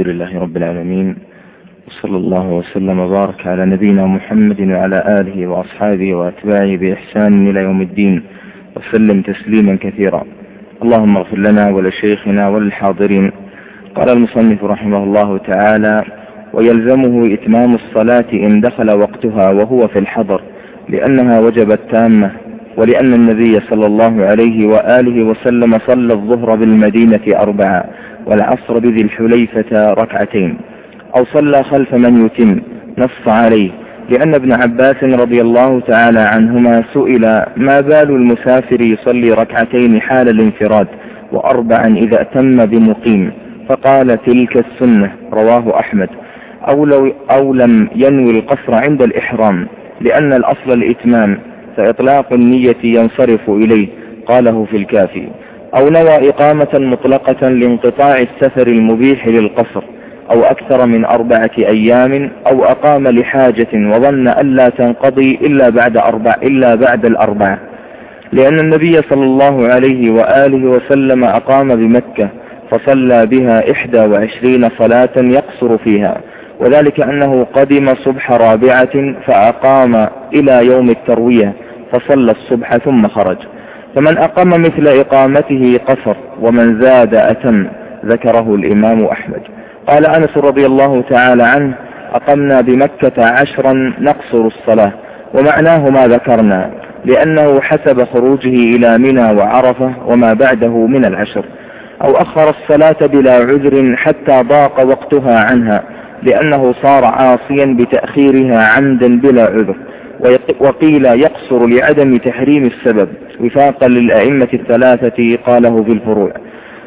الحمد لله رب العالمين وصلى الله وسلم وبارك على نبينا محمد وعلى آله وأصحابه وأتباعه بإحسان إلى يوم الدين وسلم تسليما كثيرا. اللهم اغفر لنا ولشيخنا وللحاضرين. قال المصنف رحمه الله تعالى ويلزمه إتمام الصلاة إن دخل وقتها وهو في الحضر لأنها وجبت تامة ولأن النبي صلى الله عليه وآله وسلم صلى الظهر بالمدينة أربعة. والعصر بذي الحليفة ركعتين. أو صلى خلف من يتم نص عليه. لأن ابن عباس رضي الله تعالى عنهما سئل ما بال المسافر يصلي ركعتين حال الانفراد وأربعا إذا أتم بمقيم؟ فقال تلك السنة. رواه أحمد. أو, لو أو لم ينوي القصر عند الإحرام لأن الأصل الإتمام فإطلاق النية ينصرف إليه قاله في الكافي. أو نوى إقامة مطلقة لانقطاع السفر المبيح للقصر أو أكثر من أربعة أيام أو أقام لحاجة وظن ألا تنقضي إلا بعد أربع إلا بعد الأربعة. لأن النبي صلى الله عليه وآله وسلم أقام بمكة فصلى بها إحدى وعشرين صلاة يقصر فيها. وذلك أنه قدم صبح رابعة فأقام إلى يوم التروية فصلى الصبح ثم خرج. فمن أقام مثل إقامته قصر ومن زاد أتم ذكره الإمام أحمد. قال أنس رضي الله تعالى عنه أقمنا بمكة عشرا نقصر الصلاة ومعناه ما ذكرنا لأنه حسب خروجه إلى منى وعرفة وما بعده من العشر أو أخر الصلاة بلا عذر حتى ضاق وقتها عنها لأنه صار عاصيا بتأخيرها عمدا بلا عذر. وقيل يقصر لعدم تحريم السبب وفاقا للأئمة الثلاثة قاله في الفروع.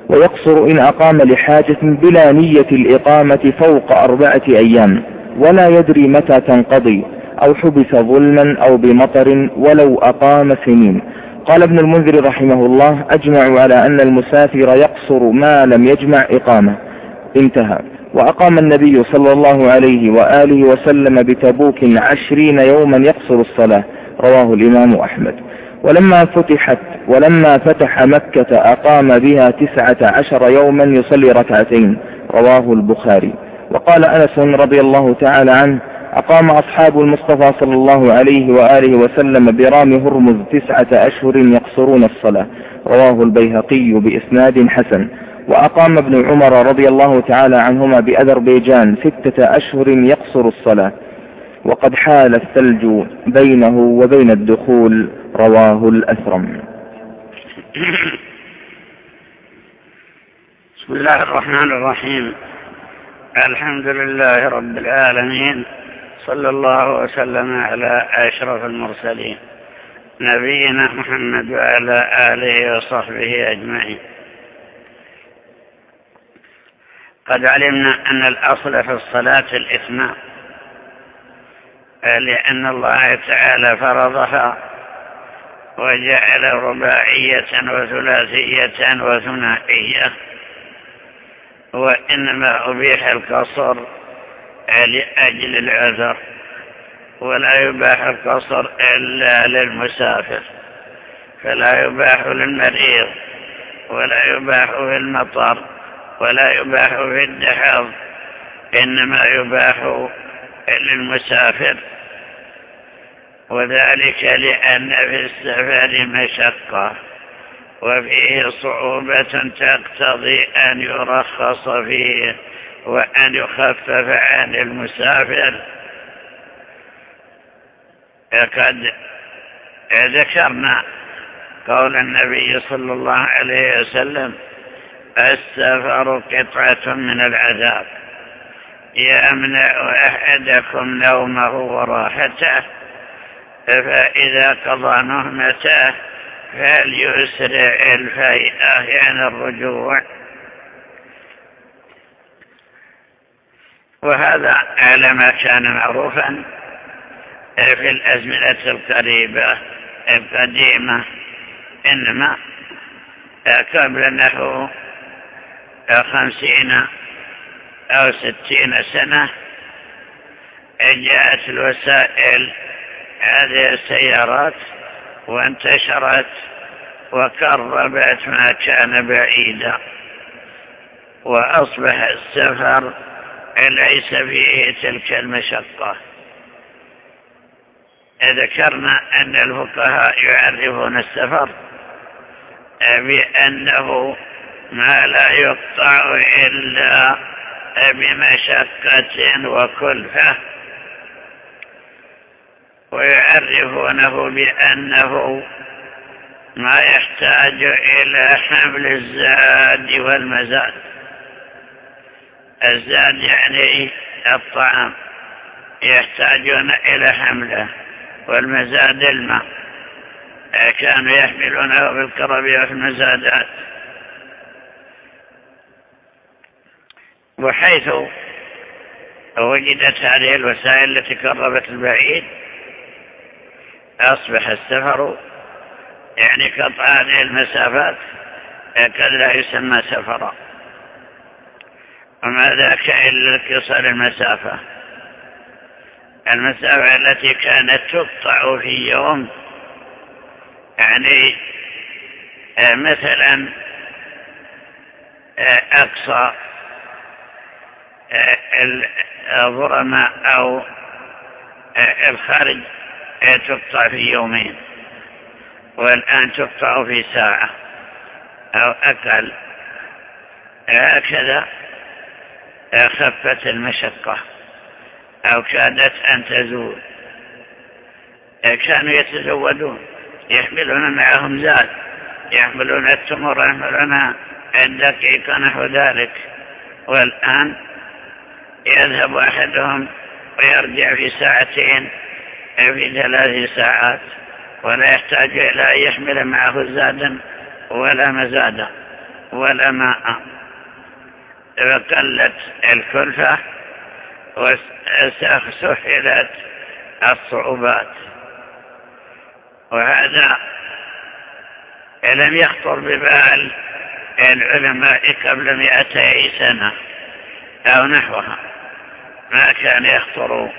ويقصر إن أقام لحاجة بلا نية الإقامة فوق أربعة أيام ولا يدري متى تنقضي أو حبس ظلما أو بمطر ولو أقام سنين. قال ابن المنذر رحمه الله أجمعوا على أن المسافر يقصر ما لم يجمع إقامة. انتهى. وأقام النبي صلى الله عليه وآله وسلم بتبوك عشرين يوما يقصر الصلاة. رواه الإمام أحمد. ولما فتحت ولما فتح مكة أقام بها تسعة عشر يوما يصلي ركعتين. رواه البخاري. وقال أنس رضي الله تعالى عنه أقام أصحاب المصطفى صلى الله عليه وآله وسلم برام هرمز تسعة أشهر يقصرون الصلاة. رواه البيهقي بإسناد حسن. وأقام ابن عمر رضي الله تعالى عنهما بأذربيجان ستة أشهر يقصر الصلاة وقد حال الثلج بينه وبين الدخول رواه الأثرم. بسم الله الرحمن الرحيم. الحمد لله رب العالمين صلى الله وسلم على أشرف المرسلين نبينا محمد وعلى آله وصحبه أجمعين. قد علمنا أن الأصل في الصلاة الإثماء لأن الله تعالى فرضها وجعل رباعية وثلاثية وثنائية وإنما أبيح القصر لأجل العذر ولا يباح القصر إلا للمسافر فلا يباح للمريض ولا يباح في المطر ولا يباح في الدحر إنما يباح للمسافر. وذلك لأن في السفر مشقة وفيه صعوبة تقتضي أن يرخص فيه وأن يخفف عن المسافر. قد ذكرنا قول النبي صلى الله عليه وسلم السفر قطعة من العذاب. يمنع أحدكم نومه وراحته فإذا قضى نهمته فليسرع الفيئة يعني الرجوع. وهذا على ما كان معروفا في الأزمنة القريبة القديمة إنما قبل نحو خمسين أو ستين سنة جاءت الوسائل هذه السيارات وانتشرت وقربت ما كان بعيدا وأصبح السفر ليس فيه تلك المشقة. ذكرنا أن الفقهاء يعرفون السفر بأنه ما لا يقطع إلا بمشقة وكلفة. ويعرفونه بأنه ما يحتاج إلى حمل الزاد والمزاد. الزاد يعني الطعام. يحتاجون إلى حمله والمزاد الماء. كانوا يحملونه بالكرب والمزادات وحيث وجدت هذه الوسائل التي قربت البعيد أصبح السفر يعني قطع هذه المسافات قد لا يسمى سفرا. وما ذاك إلا قصر المسافة. المسافة التي كانت تقطع في يوم يعني مثلا أقصى الظرماء أو الخارج تقطع في يومين والآن تقطع في ساعة أو أقل. هكذا خفت المشقة أو كادت أن تزول. كانوا يتزودون يحملون معهم زاد يحملون التمر يحملون الدقيق نحو ذلك. والآن يذهب أحدهم ويرجع في ساعتين في ثلاث ساعات ولا يحتاج إلى أن يحمل معه زادا ولا مزادا ولا ماء. فقلت الكلفة وسهلت الصعوبات. وهذا لم يخطر ببال العلماء قبل مئتي سنة أو نحوها. ما كان يخطر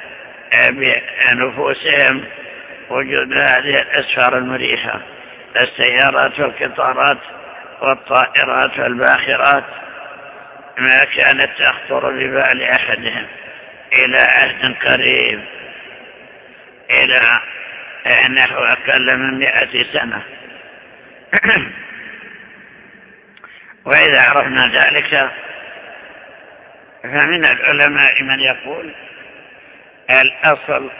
بنفوسهم وجود هذه الأسفار المريحة. السيارات والقطارات والطائرات والباخرات ما كانت تخطر ببال أحدهم. إلى عهد قريب. إلى نحو أقل من مئة سنة. وإذا عرفنا ذلك فمن العلماء من يقول الأصل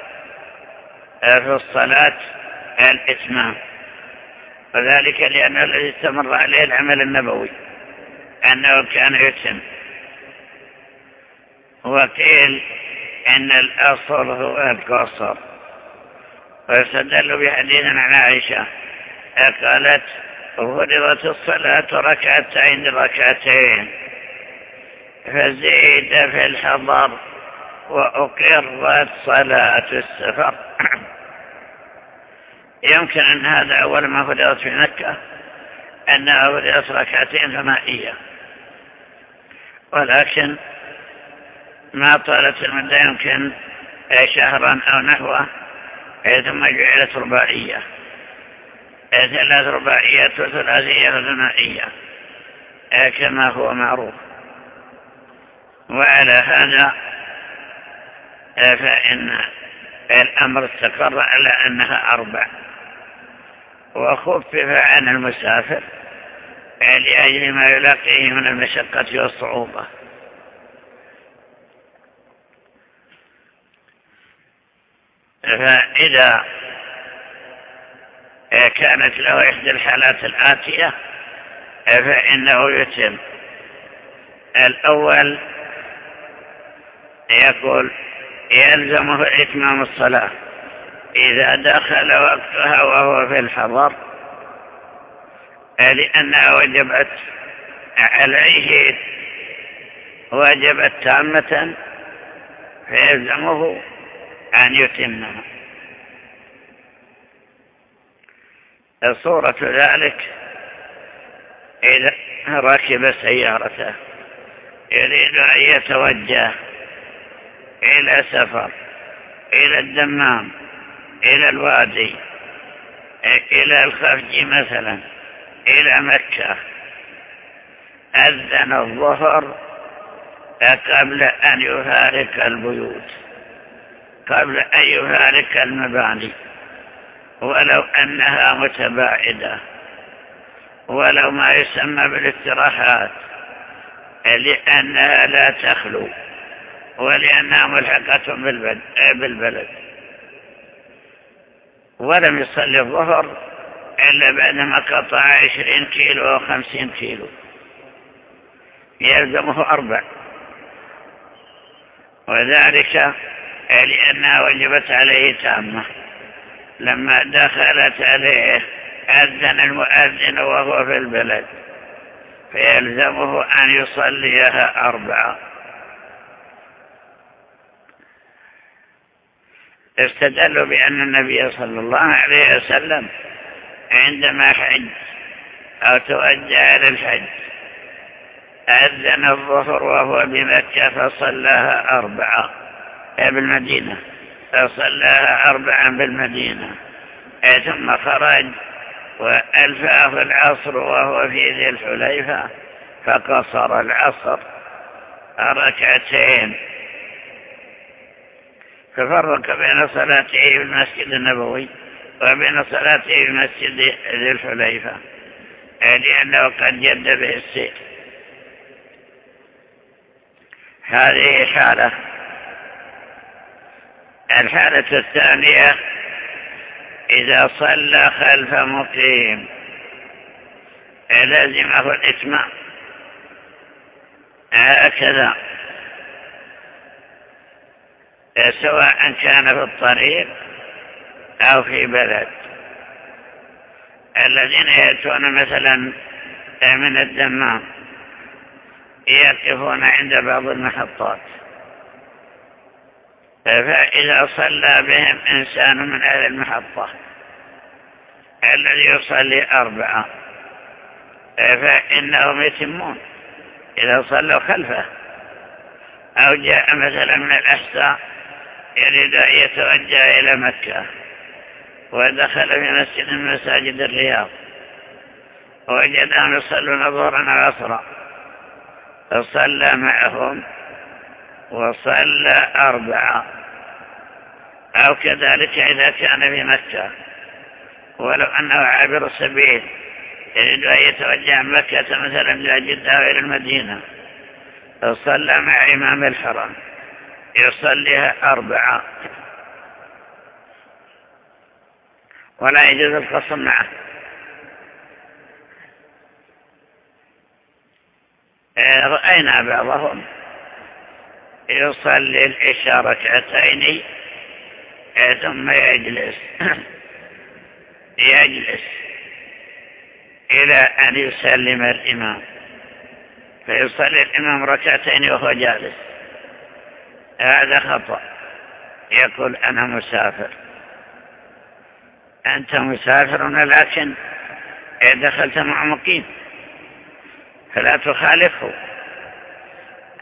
في الصلاة الإتمام وذلك لأن الذي استمر عليه العمل النبوي أنه كان يتم. وقيل إن الأصل هو القصر. ويستدل بحديث عن عائشة قالت فرضت الصلاة ركعتين ركعتين. فزيد في الحضر وأقرت صلاة السفر. يمكن أن هذا أول ما فرضت في مكة أنها فرضت ركعتين ثنائية ولكن ما طالت المدة يمكن شهرا أو نحوه ثم جعلت رباعية. ثلاث رباعيات وثلاثية وثنائية كما هو معروف. وعلى هذا فإن الأمر استقر على أنها أربع. وخفف عن المسافر لأجل ما يلاقيه من المشقة والصعوبة. فإذا كانت له إحدى الحالات الآتية فإنه يتم. الأول يقول يلزمه إتمام الصلاة. إذا دخل وقتها وهو في الحضر لأنها وجبت عليه وجبت تامة فيلزمه أن يتمها. صورة ذلك إذا ركب سيارته يريد أن يتوجه. إلى سفر إلى الدمام إلى الوادي إلى الخفج مثلا إلى مكة. أذن الظهر قبل أن يفارق البيوت قبل أن يفارق المباني. ولو أنها متباعدة ولو ما يسمى بالاستراحات لأنها لا تخلو. ولأنها ملحقة بالبلد ولم يصلي الظهر إلا بعدما قطع عشرين كيلو أو خمسين كيلو. يلزمه أربع. وذلك لأنها وجبت عليه تامة. لما دخلت عليه أذن المؤذن وهو في البلد فيلزمه أن يصليها أربعة. استدلوا بأن النبي صلى الله عليه وسلم عندما حج أو توجه للحج أذن الظهر وهو بمكة فصلاها أربعة بالمدينة؟ فصلاها أربعا بالمدينة. ثم خرج وألفاه العصر وهو في ذي الحليفة فقصر العصر ركعتين. ففرق بين صلاته في المسجد النبوي وبين صلاته في مسجد ذي الحليفة لأنه قد جد به السير هذه حالة الحالة الثانية إذا صلى خلف مقيم لازمه الإتمام. هكذا. سواء كان في الطريق أو في بلد. الذين يأتون مثلا من الدمام يقفون عند بعض المحطات. فإذا صلى بهم إنسان من أهل المحطة الذي يصلي أربعة فإنهم يتمون إذا صلوا خلفه. أو جاء مثلا من الأحساء يريد أن يتوجه إلى مكة ودخل في مسجد من مساجد الرياض وجدهم يصلون ظهرا وعصرا فصلى معهم وصلى أربعة. أو كذلك إذا كان في مكة. ولو أنه عابر السبيل يريد أن يتوجه مكة مثلا إلى جدة وإلى المدينة. فصلى مع إمام الحرم. يصليها أربعة. ولا يجوز القصر معه. رأينا بعضهم يصلي العشاء ركعتين ثم يجلس. يجلس إلى أن يسلم الإمام. فيصلي الإمام ركعتين وهو جالس. هذا خطأ. يقول أنا مسافر. أنت مسافر لكن دخلت مع مقيم. فلا تخالفه.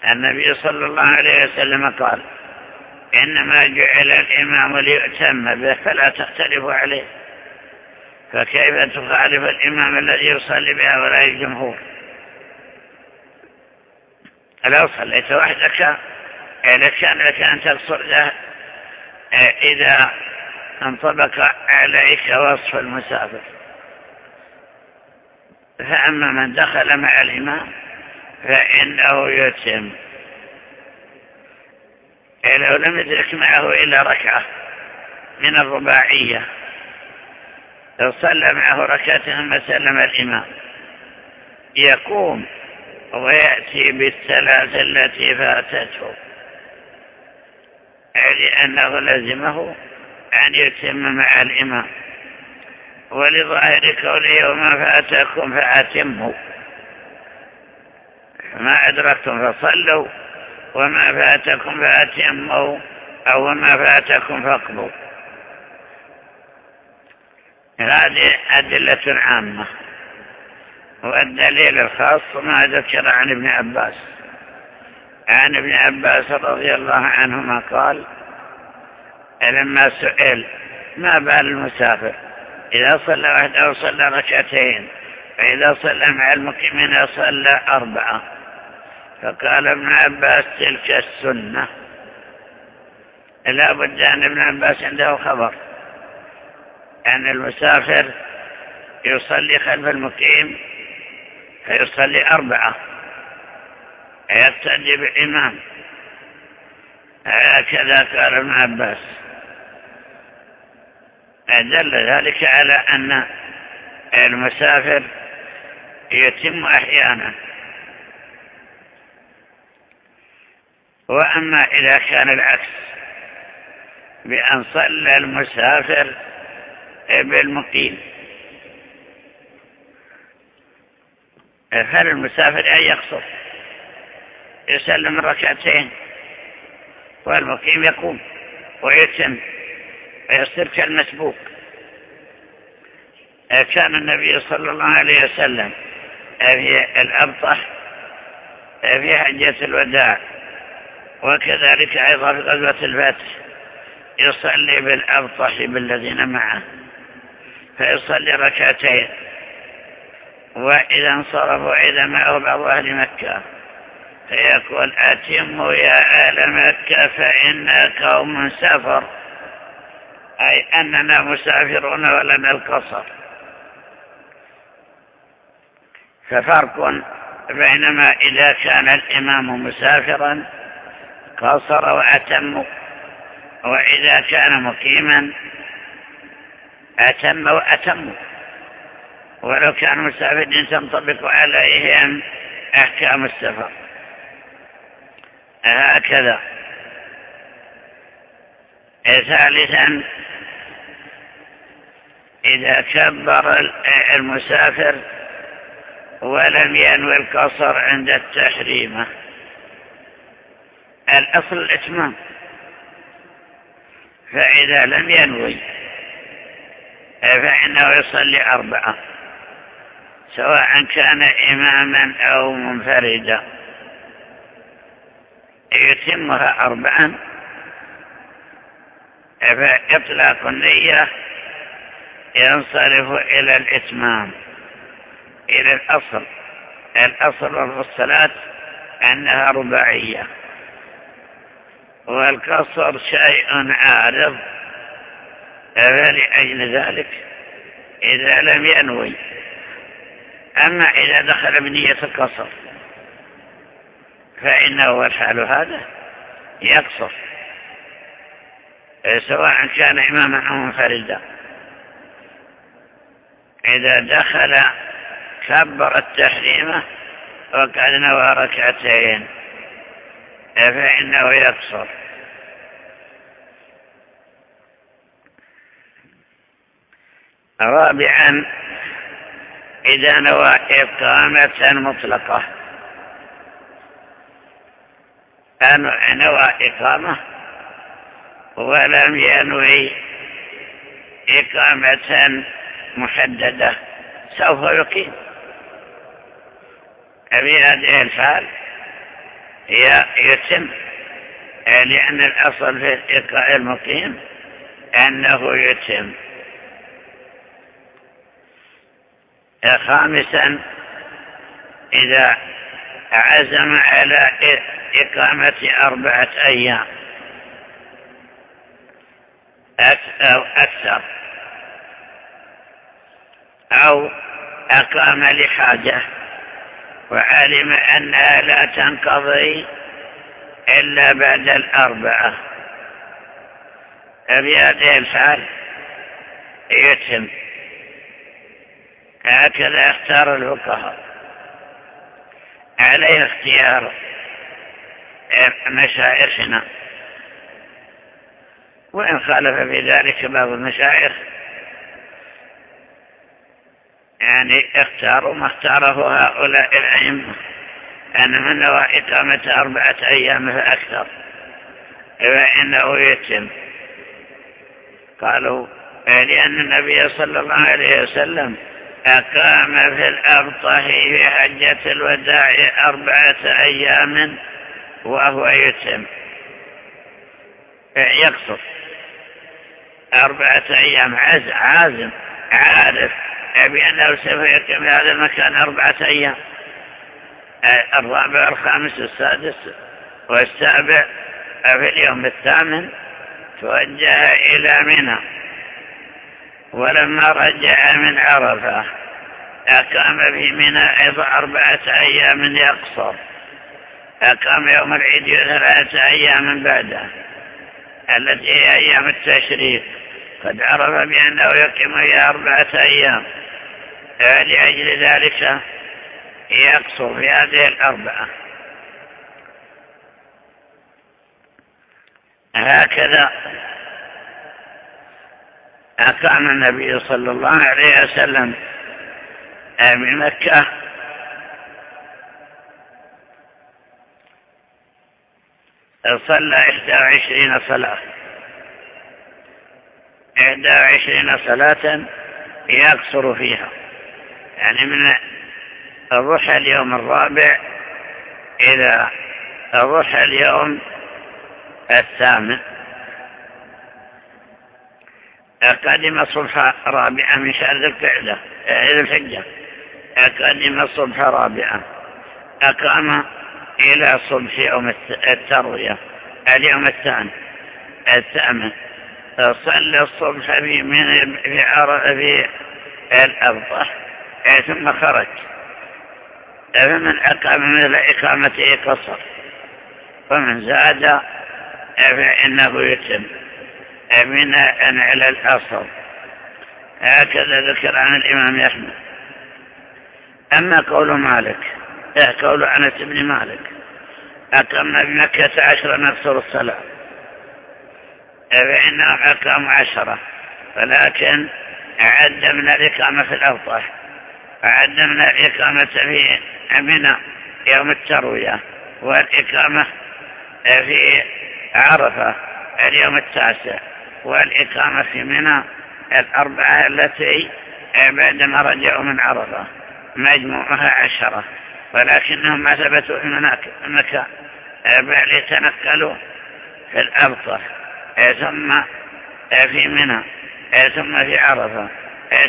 النبي صلى الله عليه وسلم قال إنما جعل الإمام ليؤتم به فلا تختلف عليه. فكيف تخالف الإمام الذي يصلي بهؤلاء الجمهور؟ لو صليت وحدك؟ لكان لك أن تقصر له إذا انطبق عليك وصف المسافر. فأما من دخل مع الإمام فإنه يتم. لو لم يدرك معه إلا ركعة من الرباعية لو صلى معه ركعة ثم سلم الإمام يقوم ويأتي بالثلاث التي فاتته. لأنه لزمه أن يتم مع الإمام. ولظاهر قوله وما فاتكم فأتموا. ما أدركتم فصلوا. وما فاتكم فأتموا. أو وما فاتكم فاقضوا. هذه أدلة عامة. والدليل الخاص ما ذكر عن ابن عباس. عن ابن عباس رضي الله عنهما قال لما سئل ما بال المسافر؟ إذا صلى وحده صلى ركعتين فإذا صلى مع المقيمين صلى أربعة. فقال ابن عباس تلك السنة. لا بد أن ابن عباس عنده خبر أن المسافر يصلي خلف المقيم فيصلي أربعة. يقتدي بالإمام هكذا قال ابن عباس. دل ذلك على أن المسافر يتم أحيانا. وأما إذا كان العكس بأن صلى المسافر بالمقيم. فالمسافر أن يقصر. يسلم ركعتين والمقيم يقوم ويتم ويصير كالمسبوق كان النبي صلى الله عليه وسلم في الأبطح في حجة الوداع وكذلك أيضا في غزوة الفتح يصلي بالأبطح بالذين معه فيصلي ركعتين وإذا انصرفوا إذا معه بعض أهل مكة. فيقول أتموا يا أهل مكة فإنا قوم سفر. أي أننا مسافرون ولنا القصر. ففرق بينما إذا كان الإمام مسافرا قصر وأتم وإذا كان مقيما أتم وأتم. ولو كان مسافرين تنطبق عليهم أحكام السفر. هكذا. ثالثا إذا كبر المسافر ولم ينوي القصر عند التحريمة الأصل الإتمام. فإذا لم ينوي فإنه يصلي أربعة سواء كان إماما أو منفردا. يتمها أربعا. فإطلاق النية ينصرف إلى الإتمام إلى الأصل. الأصل في الصلاة أنها رباعية. والقصر شيء عارض. فلأجل ذلك إذا لم ينوي. أما إذا دخل بنية القصر فإنه الحال هذا؟ يقصر. سواء كان إماما أو منفردا. إذا دخل كبر التحريمة وقد نوى ركعتين فإنه يقصر. رابعا إذا نوى إقامة مطلقة. نوى إقامة ولم ينوي إقامة محددة. سوف يقيم. في هذه الحال يتم لأن الأصل في إقاء المقيم أنه يتم. خامسا إذا عزم على إقامة أربعة أيام. أو أكثر. أو أقام لحاجة وعلم أنها لا تنقضي إلا بعد الأربعة. في هذه الحال يتم. هكذا اختار الفقهاء. عليه اختيار مشايخنا. وإن خالف في ذلك بعض المشايخ يعني اختاروا ما اختاره هؤلاء الأئمة. أن من نوى إقامة أربعة أيام فأكثر فإنه يتم. قالوا لأن النبي صلى الله عليه وسلم أقام في الأبطح في حجة الوداع أربعة أيام وهو يتم. يقصر أربعة أيام. عزم عارف. بأنه سوف يقيم في هذا المكان أربعة أيام. الرابع والخامس والسادس والسابع في اليوم الثامن توجه إلى منى. ولما رجع من عرفة أقام في منى أربعة أيام يقصر. أقام يوم العيد ثلاثة أيام بعده. التي هي أيام التشريق. قد عرف بأنه يقيم فيها أربعة أيام. لأجل ذلك يقصر في هذه الأربعة. هكذا أقام النبي صلى الله عليه وسلم بمكة صلى إحدى وعشرين صلاة. إحدى وعشرين صلاة يقصر فيها. يعني من الضحى اليوم الرابع إلى الضحى اليوم الثامن. قدم الصبح رابعة من شهر ذي القعدة ذي الحجة. قدم الصبح رابعة. أقام إلى صبح يوم التروية اليوم الثاني الثامن. صلى الصبح في من في في الأبطح ثم خرج. فمن أقام مثل إقامته قصر ومن زاد فإنه يتم. بناء على الأصل. هكذا ذكر عن الإمام أحمد. أما قول مالك قول أنس بن مالك؟ أقمنا بمكة عشرة نقصر الصلاة. فإنهم أقاموا عشرة ولكن عدمنا الإقامة في الأوطح وعدمنا الإقامة في أمنا يوم التروية والإقامة في عرفة اليوم التاسع. والإقامة في منى الأربعة التي بعدما رجعوا من عرفة مجموعها عشرة. ولكنهم ما ثبتوا في المكان بل يتنقلوا في الأبطح ثم في منى ثم في عرفة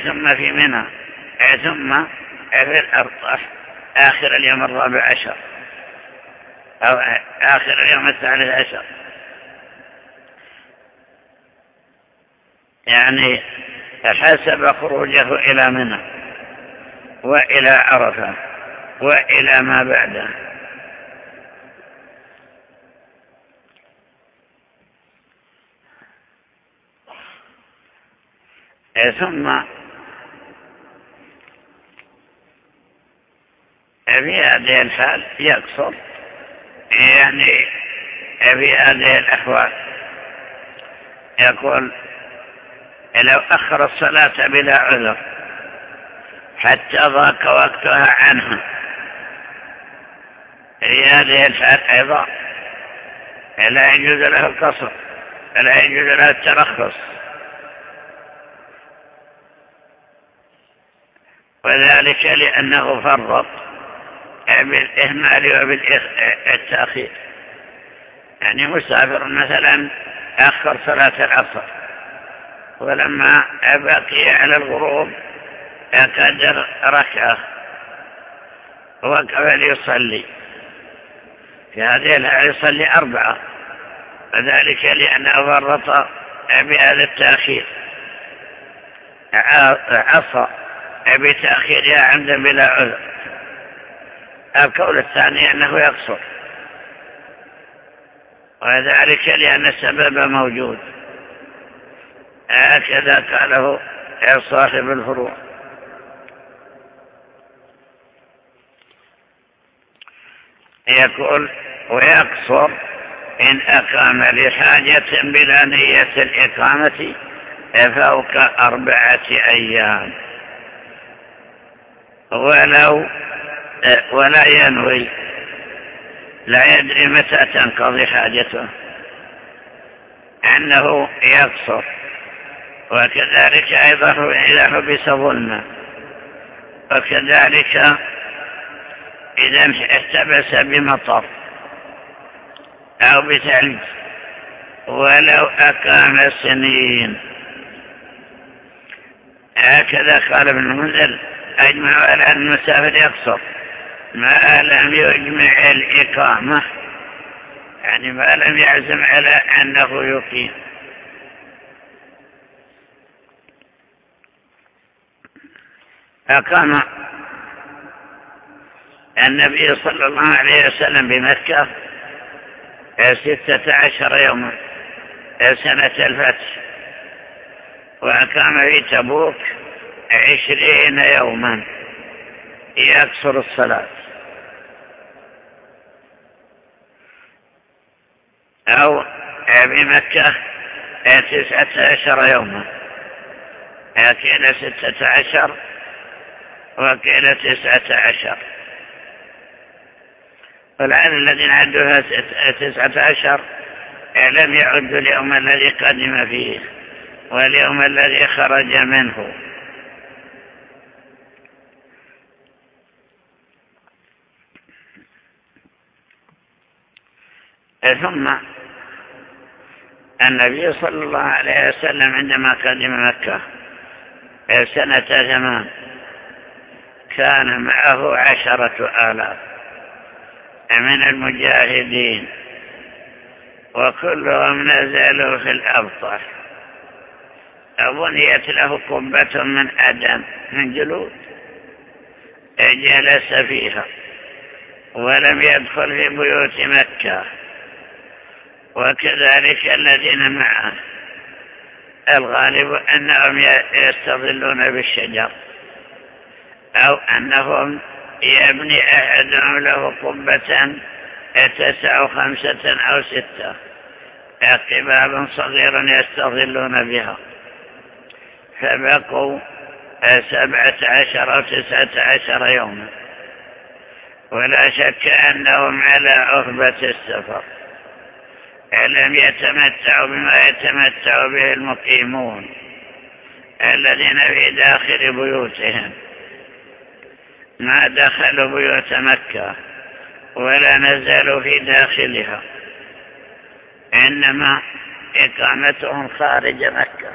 ثم في منى ثم في الأبطح آخر اليوم الرابع عشر أو آخر اليوم الثالث عشر. يعني حسب خروجه إلى منى وإلى عرفة وإلى ما بعده. ثم في هذه الحال يقصر يعني في هذه الأحوال يقول لو أخر الصلاة بلا عذر حتى ضاق وقتها عنها هذه أيضا. لا يجوز له القصر لا يجوز له الترخص. وذلك لأنه فرط بالإهمال وبالتأخير. يعني مسافر مثلا أخر صلاة العصر. ولما بقي على الغروب قدر ركعة وقف ليصلي في هذه الحالة يصلي أربعة وذلك لأنه فرط بهذا التأخير. عصى بتأخيرها عمدا بلا عذر. القول الثاني أنه يقصر. وذلك لأن السبب موجود. هكذا قاله صاحب الفروع. يقول ويقصر إن أقام لحاجة بلا نية الإقامة فوق أربعة أيام. ولو ولا ينوي لا يدري متى تنقضي حاجته. أنه يقصر. وكذلك أيضا إذا حبس ظلما. وكذلك إذا احتبس بمطر أو بثلج ولو أقام سنين. هكذا قال ابن المنذر أجمع على أن المسافر يقصر. ما لم يجمع الإقامة يعني ما لم يعزم على أنه يقيم. أقام النبي صلى الله عليه وسلم بمكة ستة عشر يوما سنة الفتح. وأقام في تبوك عشرين يوما يكسر الصلاة. أو بمكة تسعة عشر يوما قيل ستة عشر وقيل تسعة عشر. والعدد الذين عدوها تسعة عشر لم يعدوا اليوم الذي قدم فيه واليوم الذي خرج منه. ثم النبي صلى الله عليه وسلم عندما قدم مكة سنة ثمان كان معه عشرة آلاف من المجاهدين وكلهم نزلوا في الأبطح بنيت له قبة من أدم من جلود جلس فيها ولم يدخل في بيوت مكة. وكذلك الذين معه الغالب أنهم يستظلون بالشجر. أو أنهم يبني أحدهم له قبة تسع خمسة أو ستة. قباب صغيرا يستظلون بها. فبقوا سبعة عشر أو تسعة عشر يوما. ولا شك أنهم على عهبة السفر. لم يتمتعوا بما يتمتع به المقيمون الذين في داخل بيوتهم؟ ما دخلوا بيوت مكة ولا نزلوا في داخلها إنما إقامتهم خارج مكة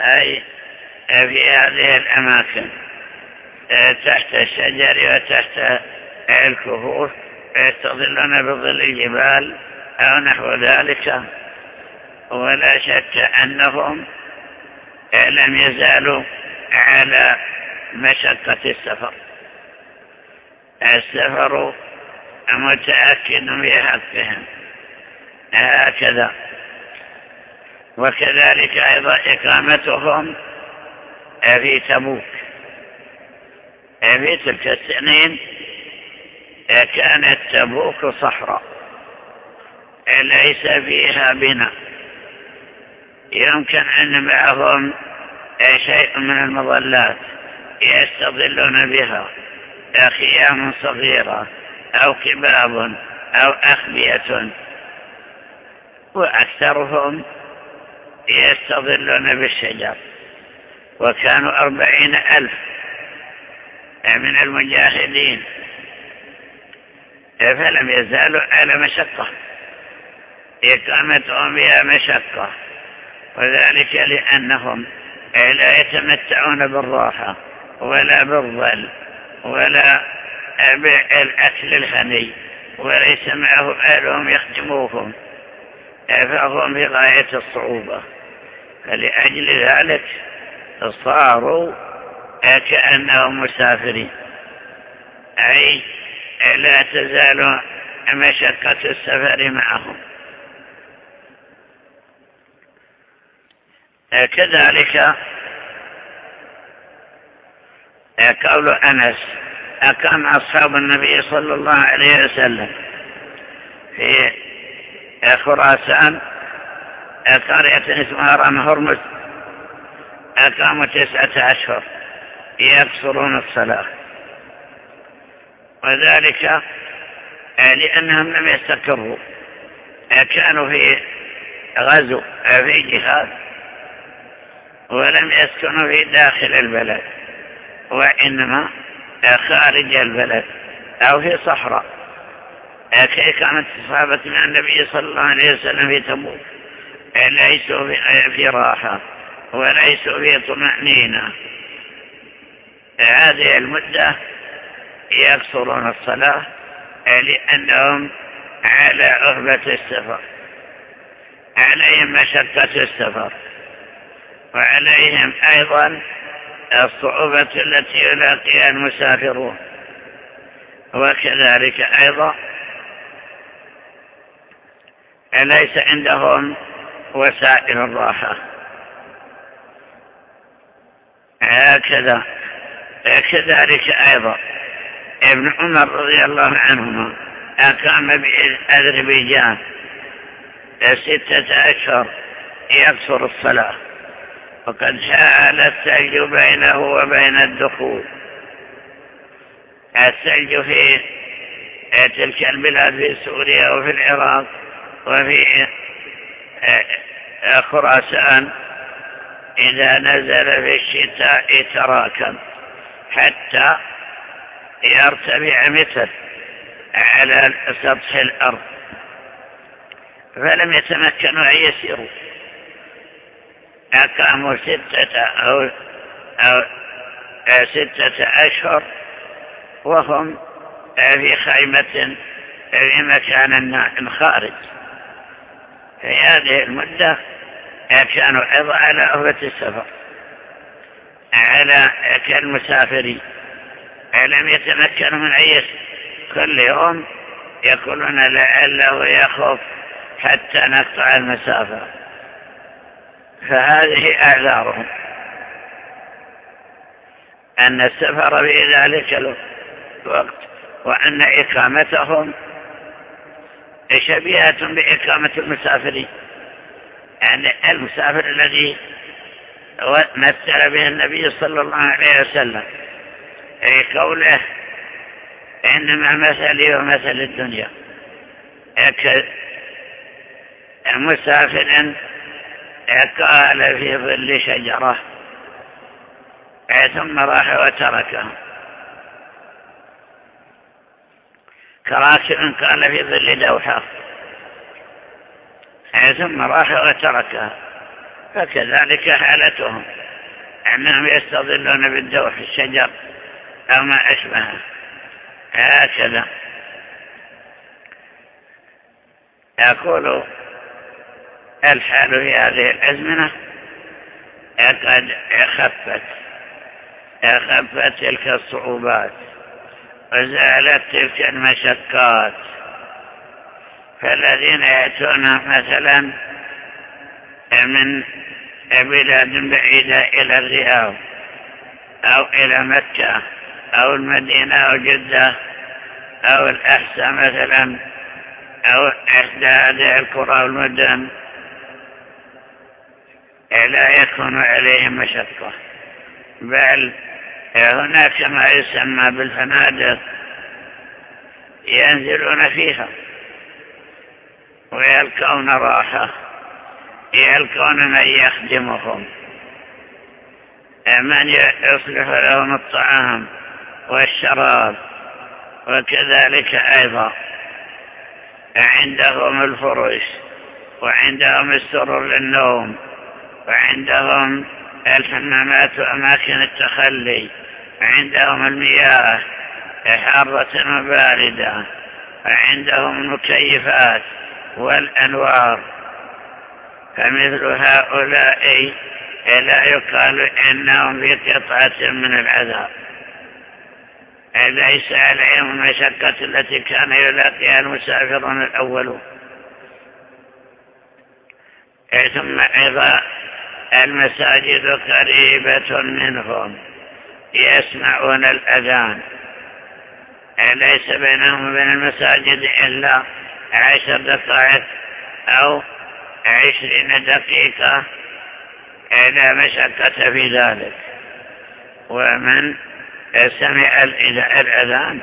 أي في هذه الأماكن تحت الشجر وتحت الكهوف يستظلون بظل الجبال أو نحو ذلك ولا شك أنهم لم يزالوا على مشقة السفر. السفر متأكد في حقهم. هكذا. وكذلك أيضا إقامتهم في تبوك. في تلك السنين كانت تبوك صحراء. ليس فيها بناء. يمكن أن معهم شيء من المظلات. يستظلون بها. خيام صغيرة أو كباب أو أخبية. وأكثرهم يستظلون بالشجر. وكانوا أربعين ألف من المجاهدين. فلم يزالوا على مشقة. إقامتهم بها مشقة. وذلك لأنهم لا يتمتعون بالراحة. ولا بالظل ولا بالأكل الهني وليس معهم أهلهم يخدموهم. فهم في غاية الصعوبة. فلأجل ذلك صاروا كأنهم مسافرين. أي لا تزال مشقة السفر معهم. كذلك قول أنس أقام أصحاب النبي صلى الله عليه وسلم في خراسان قرية اسمها رام هرمز أقاموا تسعة أشهر يقصرون الصلاة. وذلك لأنهم لم يستقروا كانوا في غزو في جهاد ولم يسكنوا في داخل البلد. وإنما خارج البلد أو في صحراء. كيف كانت الصحابة مع النبي صلى الله عليه وسلم في تبوك. ليسوا في راحة وليسوا في طمأنينة. هذه المدة يكثرون الصلاة لأنهم على أهبة السفر عليهم مشقة السفر وعليهم أيضا الصعوبة التي يلاقيها المسافرون. وكذلك أيضا ليس عندهم وسائل الراحة؟ هكذا. كذلك أيضا ابن عمر رضي الله عنهما أقام بأذربيجان ستة أشهر يكثر الصلاة. وقد حال الثلج بينه وبين الدخول. الثلج في تلك البلاد في سوريا وفي العراق وفي خراسان إذا نزل في الشتاء تراكم حتى يرتفع متر على سطح الأرض. فلم يتمكنوا أن يسيروا. أقاموا ستة أو, أو ستة أشهر وهم في خيمة في مكان خارج. في هذه المدة كانوا أيضا على أهبة السفر. على كالمسافرين لم يتمكنوا من أي كل يوم يقولون لعله يخف حتى نقطع المسافة فهذه أعذارهم أن السفر في ذلك الوقت وأن إقامتهم شبيهة بإقامة المسافرين. يعني المسافر الذي مثل به النبي صلى الله عليه وسلم في قوله إنما مثلي ومثل الدنيا. مسافر قال في ظل شجرة. ثم راح وتركها كراكب قال في ظل دوحة. ثم راح وتركها فكذلك حالتهم أنهم يستظلون بالدوح الشجر أو ما أشبهه. هكذا. يقول الحال في هذه الأزمنة قد خفت خفت تلك الصعوبات وزالت تلك المشقات. فالذين يأتون مثلا من بلاد بعيدة إلى الرياض أو إلى مكة أو المدينة أو جدة أو الأحساء مثلا أو إحدى هذه القرى والمدن لا يكون عليهم مشقة. بل هناك ما يسمى بالفنادق ينزلون فيها ويلقون راحة يلقون من يخدمهم. من يصلح لهم الطعام والشراب وكذلك أيضا. عندهم الفرش وعندهم السرر للنوم وعندهم الحمامات وأماكن التخلي. وعندهم المياه حارة وباردة. وعندهم المكيفات والأنوار. فمثل هؤلاء لا يقال إنهم في قطعة من العذاب. ليس عليهم المشقة التي كان يلاقيها المسافرون الأولون. ثم أيضا المساجد قريبة منهم. يسمعون الأذان. ليس بينهم وبين المساجد إلا عشر دقائق أو عشرين دقيقة. لا مشقة في ذلك. ومن سمع الأذان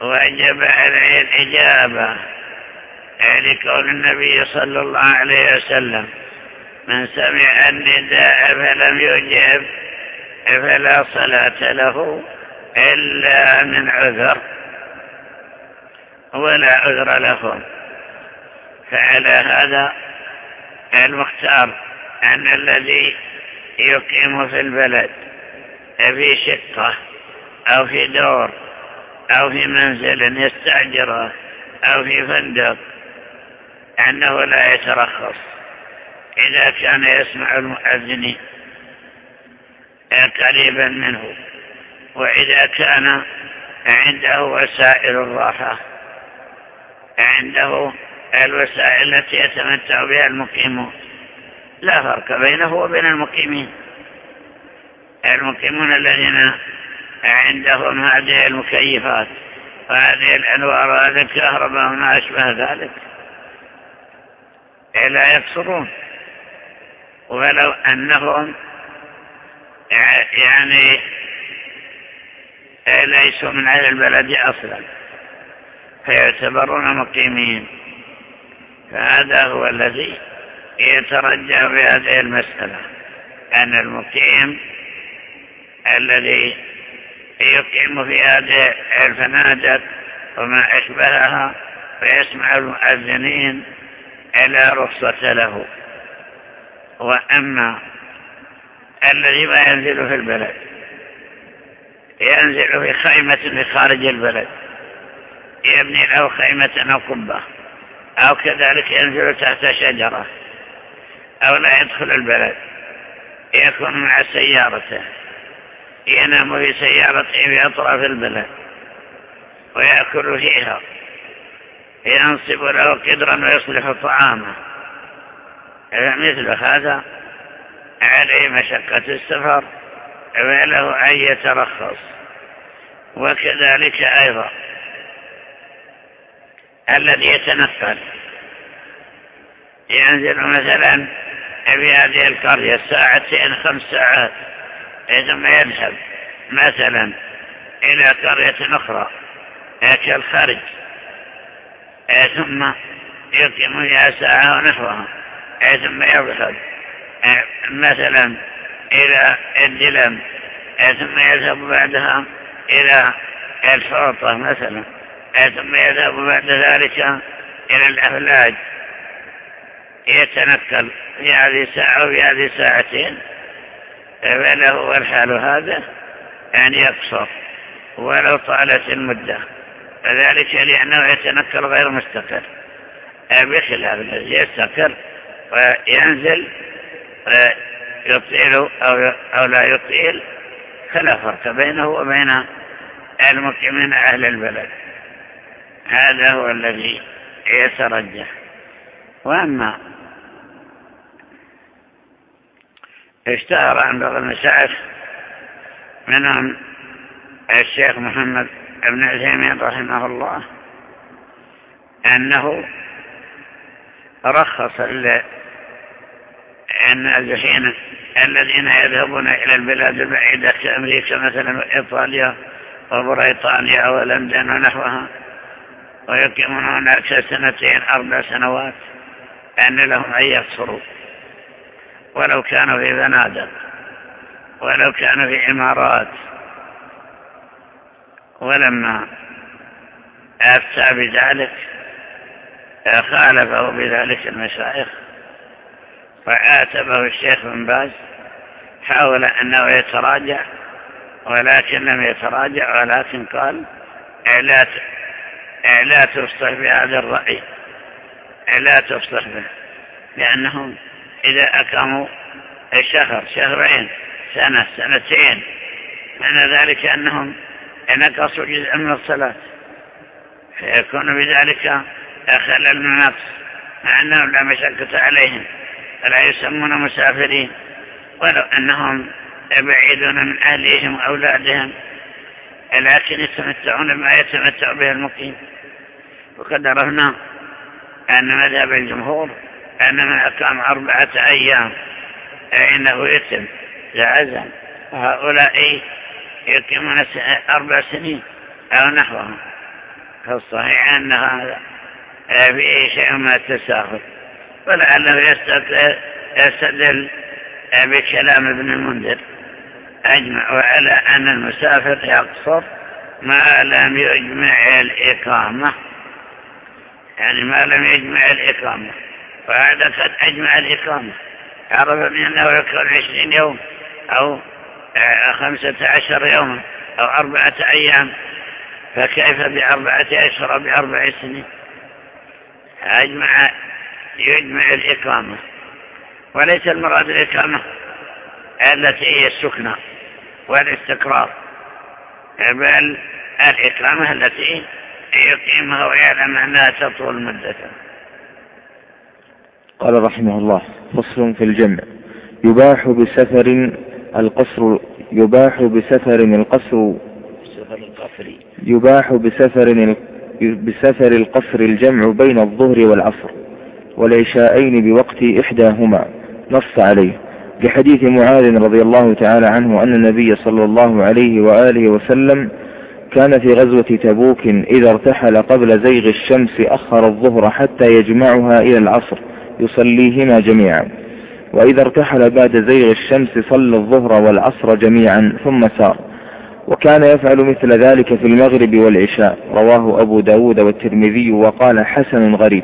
وجب عليه الإجابة لقول النبي صلى الله عليه وسلم. من سمع النداء فلم يجب فلا صلاة له إلا من عذر ولا عذر له. فعلى هذا المختار أن الذي يقيم في البلد في شقة أو في دور أو في منزل يستأجره أو في فندق أنه لا يترخص. إذا كان يسمع المؤذن قريبا منه وإذا كان عنده وسائل الراحة عنده الوسائل التي يتمتع بها المقيمون لا فرق بينه وبين المقيمين. المقيمون الذين عندهم هذه المكيفات وهذه الأنوار وهذه الكهرباء وما أشبه ذلك لا يقصرون. ولو أنهم يعني ليسوا من أهل البلد أصلا فيعتبرون مقيمين. فهذا هو الذي يترجع في هذه المسألة أن المقيم الذي يقيم في هذه الفنادق وما أشبهها ويسمع المؤذنين لا رخصة له. وأما الذي ما ينزل في البلد ينزل في خيمة في خارج البلد يبني له خيمة أو قبة أو كذلك ينزل تحت شجرة أو لا يدخل البلد يكون مع سيارته ينام في سيارته في أطراف البلد ويأكل فيها ينصب له قدرا ويصلح طعامه. مثل هذا عليه مشقة السفر وله أن يترخص. وكذلك أيضا الذي يتنقل. ينزل مثلا في هذه القرية ساعتين خمس ساعات ثم يذهب مثلا إلى قرية أخرى كالخارج ثم يقيم فيها ساعة ونحوها. ثم يذهب مثلا إلى الدلم. ثم يذهب بعدها إلى الفرطة مثلا. ثم يذهب بعد ذلك إلى الأفلاج. يتنقل في هذه ساعة وفي هذه ساعتين فله الحال هذا أن يقصر ولو طالت المدة. وذلك لأنه يتنقل غير مستقر. بخلاف الذي يستقر. وينزل يطيل أو, أو لا يطيل فلا فرق بينه وبين المقيمين أهل البلد. هذا هو الذي يترجح وأما اشتهر عن بعض المشايخ منهم الشيخ محمد بن عثيمين رحمه الله أنه رخص النازحين الذين يذهبون إلى البلاد البعيدة كأمريكا مثلا وإيطاليا وبريطانيا ولندن ونحوها ويقيمون هناك سنتين أربع سنوات أن لهم أن يقصروا. ولو كانوا في بنادق ولو كانوا في إمارات ولما أفتى بذلك خالفه بذلك المشايخ وعاتبه الشيخ بن باز حاول أنه يتراجع ولكن لم يتراجع ولكن قال لا تفصح بهذا الرأي لا تفصح به لأنهم إذا أقاموا شهر شهرين سنة سنتين معنى ذلك أنهم نقصوا جزءا من الصلاة فيكون بذلك خلل نقص مع أنهم لا مشقة عليهم فلا يسمون مسافرين. ولو أنهم بعيدون من أهليهم وأولادهم لكن يتمتعون بما يتمتع به المقيم. وقد عرفنا أن مذهب الجمهور أن من أقام أربعة أيام فإنه يتم جعزا وهؤلاء يقيمون أربع سنين أو نحوها فالصحيح أن هذا فيه شيء من التساهل ولعله يستدل بكلام ابن المنذر. أجمع على أن المسافر يقصر ما لم يجمع الإقامة. يعني ما لم يجمع الإقامة. وهذا قد أجمع الإقامة. عرف بأنه يكون عشرين يوم أو خمسة عشر يوما أو أربعة أيام. فكيف بأربعة أشهر أو بأربع سنين؟ أجمع يجمع الإقامة. وليس المراد الإقامة التي هي السكنة والاستقرار. بل الإقامة التي يقيمها ويعلم أنها تطول مدة. قال رحمه الله فصل في الجمع. يباح بسفر القصر يباح بسفر القصر يباح بسفر بسفر القصر الجمع بين الظهر والعصر والعشاءين بوقت إحداهما نص عليه. لحديث معاذ رضي الله تعالى عنه أن النبي صلى الله عليه وآله وسلم كان في غزوة تبوك إذا ارتحل قبل زيغ الشمس أخر الظهر حتى يجمعها إلى العصر يصليهما جميعا. وإذا ارتحل بعد زيغ الشمس صلى الظهر والعصر جميعا ثم سار. وكان يفعل مثل ذلك في المغرب والعشاء. رواه أبو داود والترمذي وقال حسن غريب.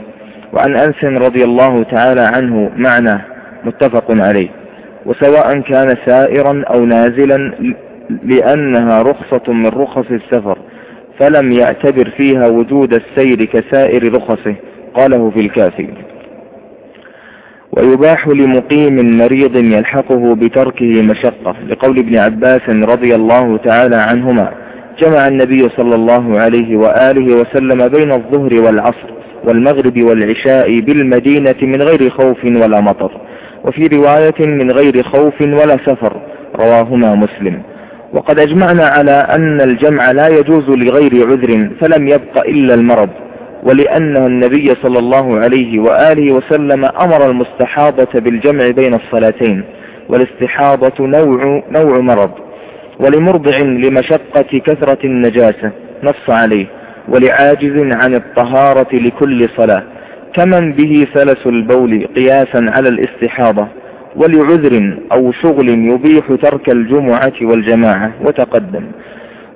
وعن أنس رضي الله تعالى عنه معنى متفق عليه. وسواء كان سائرا أو نازلا لأنها رخصة من رخص السفر فلم يعتبر فيها وجود السير كسائر رخصه قاله في الكافي. ويباح لمقيم مريض يلحقه بتركه مشقة لقول ابن عباس رضي الله تعالى عنهما جمع النبي صلى الله عليه وآله وسلم بين الظهر والعصر والمغرب والعشاء بالمدينة من غير خوف ولا مطر وفي رواية من غير خوف ولا سفر رواهما مسلم. وقد أجمعنا على أن الجمع لا يجوز لغير عذر فلم يبق إلا المرض. ولأن النبي صلى الله عليه وآله وسلم أمر المستحاضة بالجمع بين الصلاتين والاستحاضة نوع, نوع مرض ولمرضع لمشقة كثرة النجاسة نص عليه ولعاجز عن الطهارة لكل صلاة كمن به سلس البول قياسا على الاستحاضة ولعذر أو شغل يبيح ترك الجمعة والجماعة وتقدم.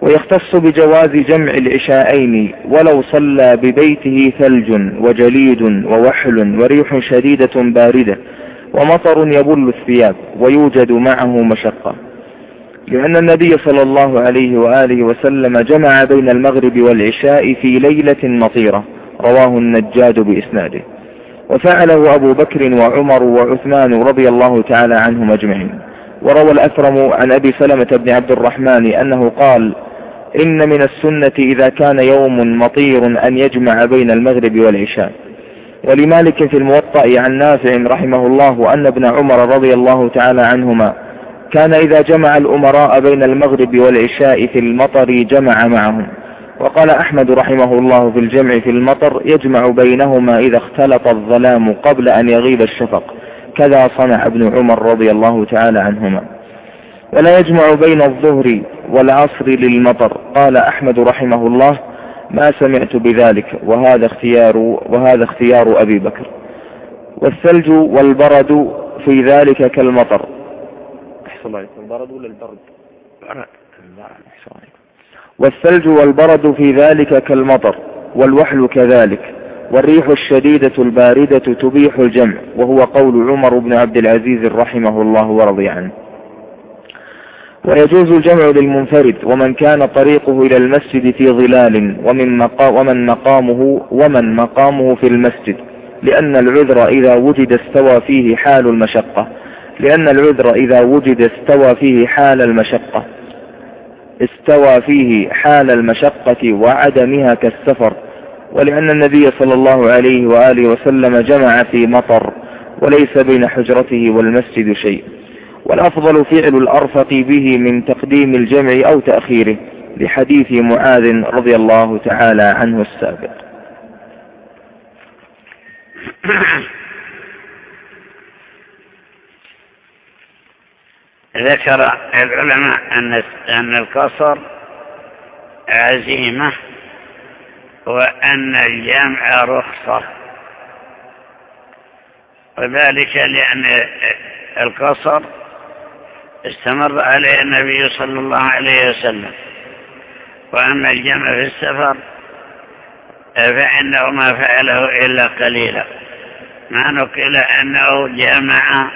ويختص بجواز جمع العشاءين ولو صلى ببيته ثلج وجليد ووحل وريح شديدة باردة ومطر يبل الثياب ويوجد معه مشقة. لأن النبي صلى الله عليه وآله وسلم جمع بين المغرب والعشاء في ليلة مطيرة رواه النجاد بإسناده. وفعله أبو بكر وعمر وعثمان رضي الله تعالى عنهم أجمعين. وروى الأثرم عن أبي سلمة بن عبد الرحمن أنه قال إن من السنة إذا كان يوم مطير أن يجمع بين المغرب والعشاء. ولمالك في الموطأ عن نافع رحمه الله أن ابن عمر رضي الله تعالى عنهما كان إذا جمع الأمراء بين المغرب والعشاء في المطر جمع معهم. وقال أحمد رحمه الله في الجمع في المطر يجمع بينهما إذا اختلط الظلام قبل أن يغيب الشفق. كذا صنع ابن عمر رضي الله تعالى عنهما. ولا يجمع بين الظهر والعصر للمطر. قال أحمد رحمه الله ما سمعت بذلك وهذا اختيار وهذا اختيار أبي بكر. والثلج والبرد في ذلك كالمطر. أحسن الله البرد ولا البرد؟ والثلج والبرد في ذلك كالمطر والوحل كذلك. والريح الشديدة الباردة تبيح الجمع وهو قول عمر بن عبد العزيز رحمه الله ورضي عنه. ويجوز الجمع للمنفرد ومن كان طريقه إلى المسجد في ظلال ومن, مقا ومن مقامه ومن مقامه في المسجد لأن العذر إذا وجد استوى فيه حال المشقة لأن العذر إذا وجد استوى فيه حال المشقة استوى فيه حال المشقة وعدمها كالسفر ولأن النبي صلى الله عليه وآله وسلم جمع في مطر وليس بين حجرته والمسجد شيء. والأفضل فعل الأرفق به من تقديم الجمع أو تأخيره لحديث معاذ رضي الله تعالى عنه السابق. ذكر العلماء أن القصر عزيمة وأن الجمع رخصة. وذلك لأن القصر استمر عليه النبي صلى الله عليه وسلم. وأما الجمع في السفر فإنه ما فعله إلا قليلا. ما نقل أنه جمع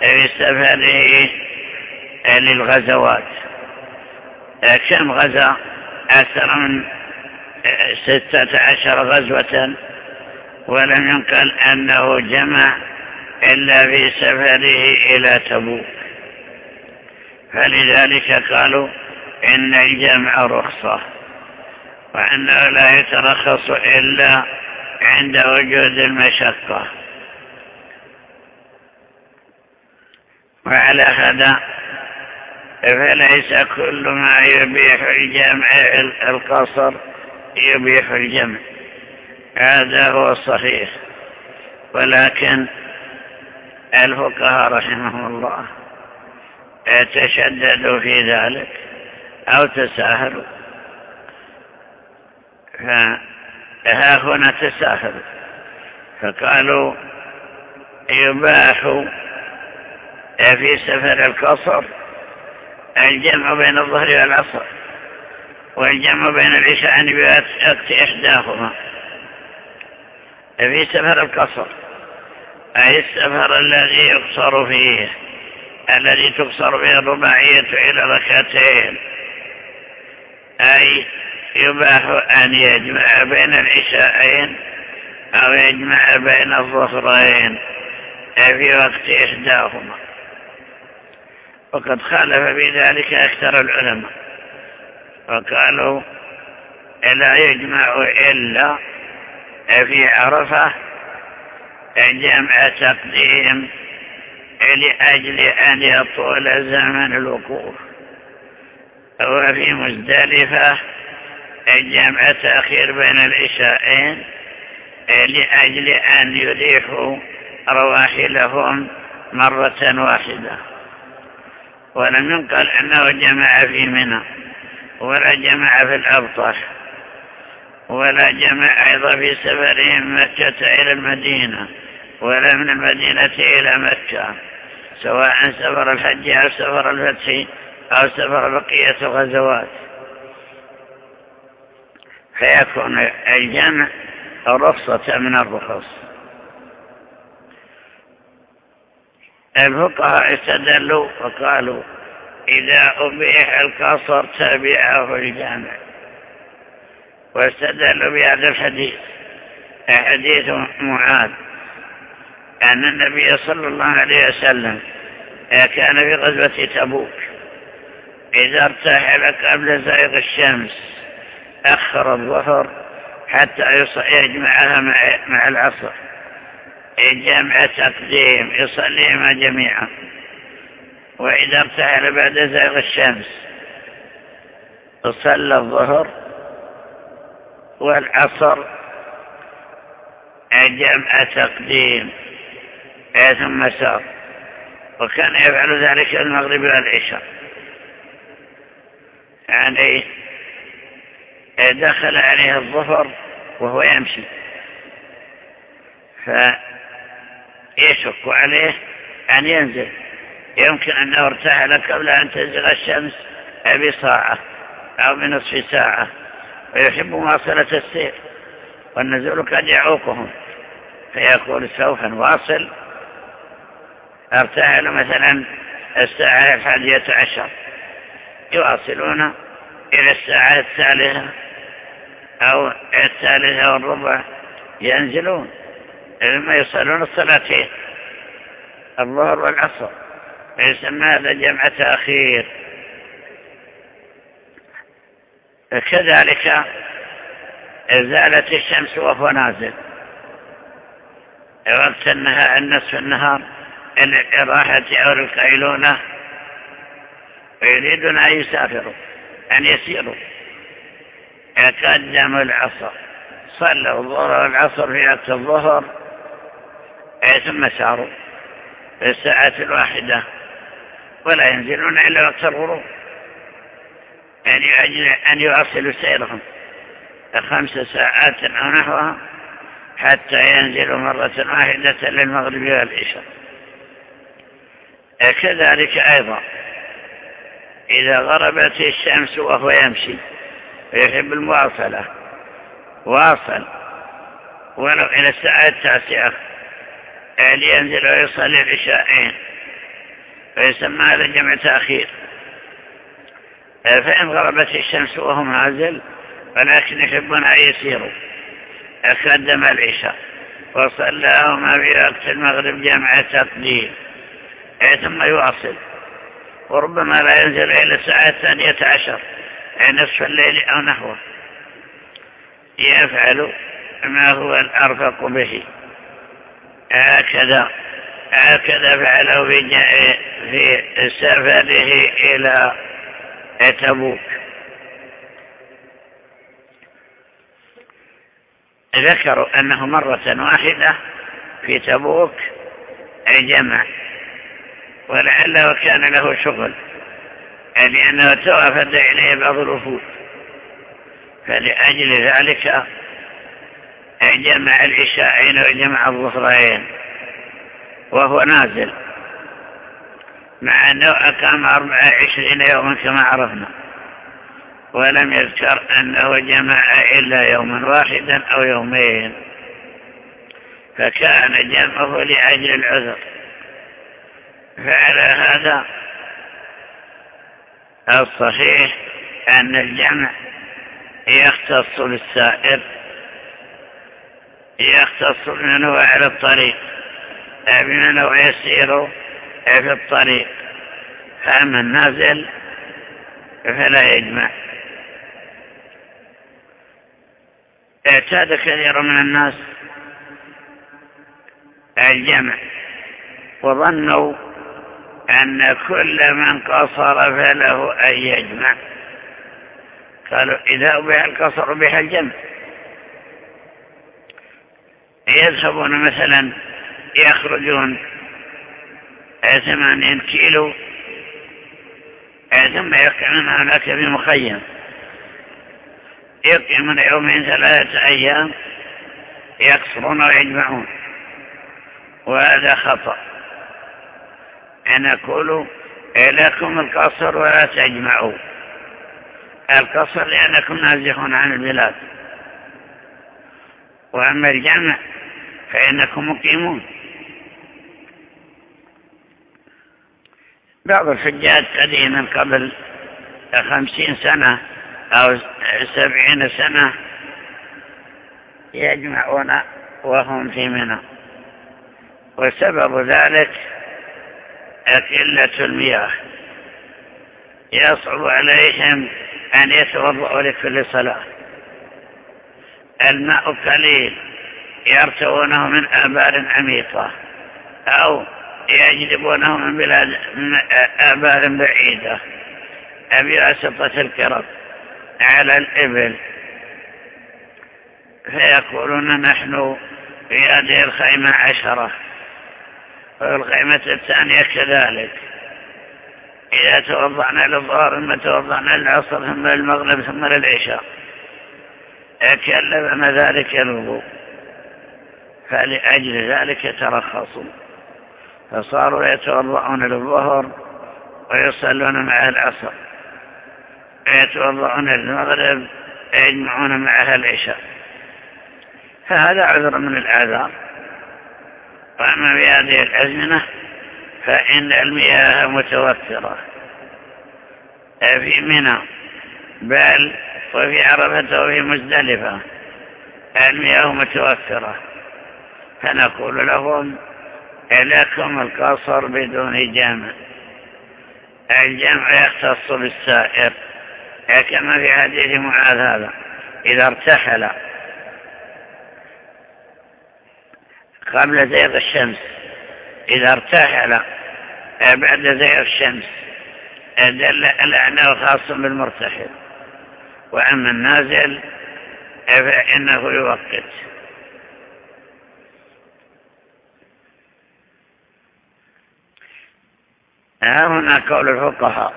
في سفره للغزوات. كم غزا؟ أكثر من ستة عشر غزوة. ولم ينقل أنه جمع إلا في سفره إلى تبوك. فلذلك قالوا إن الجمع رخصة وأنه لا يترخص إلا عند وجود المشقة. وعلى هذا فليس كل ما يبيح الجمع القصر يبيح الجمع. هذا هو الصحيح. ولكن الفقهاء رحمهم الله يتشددوا في ذلك أو تساهلوا فها هنا تساهلوا فقالوا يباح في سفر القصر الجمع بين الظهر والعصر والجمع بين العشاء بوقت إحداهما. في سفر القصر أي السفر الذي يقصر فيه. الذي تقصر به الرباعية إلى ركعتين. أي يباح أن يجمع بين العشاءين أو يجمع بين الظهرين في وقت إحداهما. وقد خالف بذلك أكثر العلماء. وقالوا لا يجمع إلا في عرفة جمع تقديم لأجل أن يطول زمن الوقوف. وفي مزدلفة جمع تأخير بين العشاءين لأجل أن يريحوا رواحلهم مرة واحدة. ولم ينقل أنه جمع في منى ولا جمع في الأبطح ولا جمع أيضا في سفرهم مكة إلى المدينة ولا من المدينة إلى مكة. سواء سفر الحج أو سفر الفتح أو سفر بقية الغزوات. فيكون الجمع رخصة من الرخص. الفقهاء استدلوا وقالوا إذا أبيح القصر تبعه الجامع. واستدلوا بهذا الحديث. حديث معاذ أن النبي صلى الله عليه وسلم كان في غزوة تبوك إذا ارتحل قبل زيغ الشمس أخر الظهر حتى يجمعها مع العصر. جمع تقديم يصليهما جميعا. وإذا ارتحل بعد زيغ الشمس صلى الظهر والعصر. جمع تقديم. ثم سار وكان يفعل ذلك المغرب والعشاء. يعني دخل عليه الظهر وهو يمشي. فيشك عليه أن ينزل. يمكن أنه ارتحل قبل أن تنزل الشمس بساعة أو بنصف ساعة. ويحب مواصلة السير. والنزول قد يعوقهم. فيقول سوف نواصل. ارتحل مثلا الساعة الحادية عشر يواصلون إلى الساعة الثالثة أو الثالثة والربع. ينزلون. ثم يصلون الصلاتين. الظهر والعصر. يسمى هذا جمع تأخير. كذلك زالت الشمس وهو نازل. وقت النصف النهار. الراحة أو القيلونة ويريدون أن يسافروا أن يسيروا. يقدموا العصر صلوا الظهر والعصر في وقت الظهر ثم ساروا في الساعة الواحدة ولا ينزلون إلا وقت الغروب. يعني أن يواصلوا سيرهم خمس ساعات أو نحوها حتى ينزلوا مرة واحدة للمغرب والعشاء. كذلك أيضا إذا غربت الشمس وهو يمشي ويحب المواصلة واصل ولو إلى الساعة التاسعة لينزل ويصلي العشاءين ويسمى هذا جمع تأخير. فإن غربت الشمس وهو نازل ولكن يحبون أن يسيروا أقدم العشاء وصلاهما في وقت المغرب جمع تقديم ثم يواصل. وربما لا ينزل إلى الساعة الثانية عشر نصف الليل أو نحوه. يفعل ما هو الأرفق به. هكذا هكذا فعله في, في سفره إلى تبوك. ذكروا أنه مرة واحدة في تبوك جمع ولعله كان له شغل. لأنه توافد إليه بعض الوفود. فلأجل ذلك جمع العشاءين وجمع الظهرين. وهو نازل. مع أنه أقام أربع عشرين يوما كما عرفنا. ولم يذكر أنه جمع إلا يوما واحدا أو يومين. فكان جمعه لأجل العذر. فعلى هذا الصحيح أن الجمع يختص بالسائر يختص منه على الطريق بمن هو يسير في الطريق. فأما النازل فلا يجمع. اعتاد كثير من الناس الجمع وظنوا أن كل من قصر فله أن يجمع. قالوا إذا أبيح القصر أبيح الجمع. يذهبون مثلا يخرجون ثمانين كيلو ثم يقعون هناك في مخيم. يقيمون يومين ثلاثة أيام يقصرون ويجمعون. وهذا خطأ. أن أقول لكم القصر ولا تجمعوا. القصر لأنكم نازحون عن البلاد. وأما الجمع فإنكم مقيمون. بعض الحجاج قديما قبل خمسين سنة أو سبعين سنة يجمعون وهم في منى. وسبب ذلك قلة المياه. يصعب عليهم أن يتوضأوا لكل صلاة. الماء قليل يرتوونه من آبار عميقة أو يجلبونه من بلاد آبار بعيدة. بواسطة الكرب على الإبل. فيقولون نحن في هذه الخيمة عشرة. والخيمة الثانية كذلك. إذا توضعنا للظهر ثم توضعنا للعصر ثم للمغرب ثم للعشاء كلفنا ذلك الوضوء فلأجل ذلك ترخصوا. فصاروا يتوضعون للظهر ويصلون مع العصر ويتوضعون للمغرب ويجمعون معها العشاء. فهذا عذر من الآذار. وأما في هذه الأزمنة فإن المياه متوفرة. في منى بل وفي عرفة وفي مزدلفة المياه متوفرة. فنقول لهم لكم القصر بدون جامع الجمع يختص بالسائر. كما في حديث معاذ هذا إذا ارتحل قبل زيغ الشمس. إذا ارتحل بعد زيغ الشمس دل على أنه خاص بالمرتحل. وأما النازل فإنه يوقت. ها هنا قول الفقهاء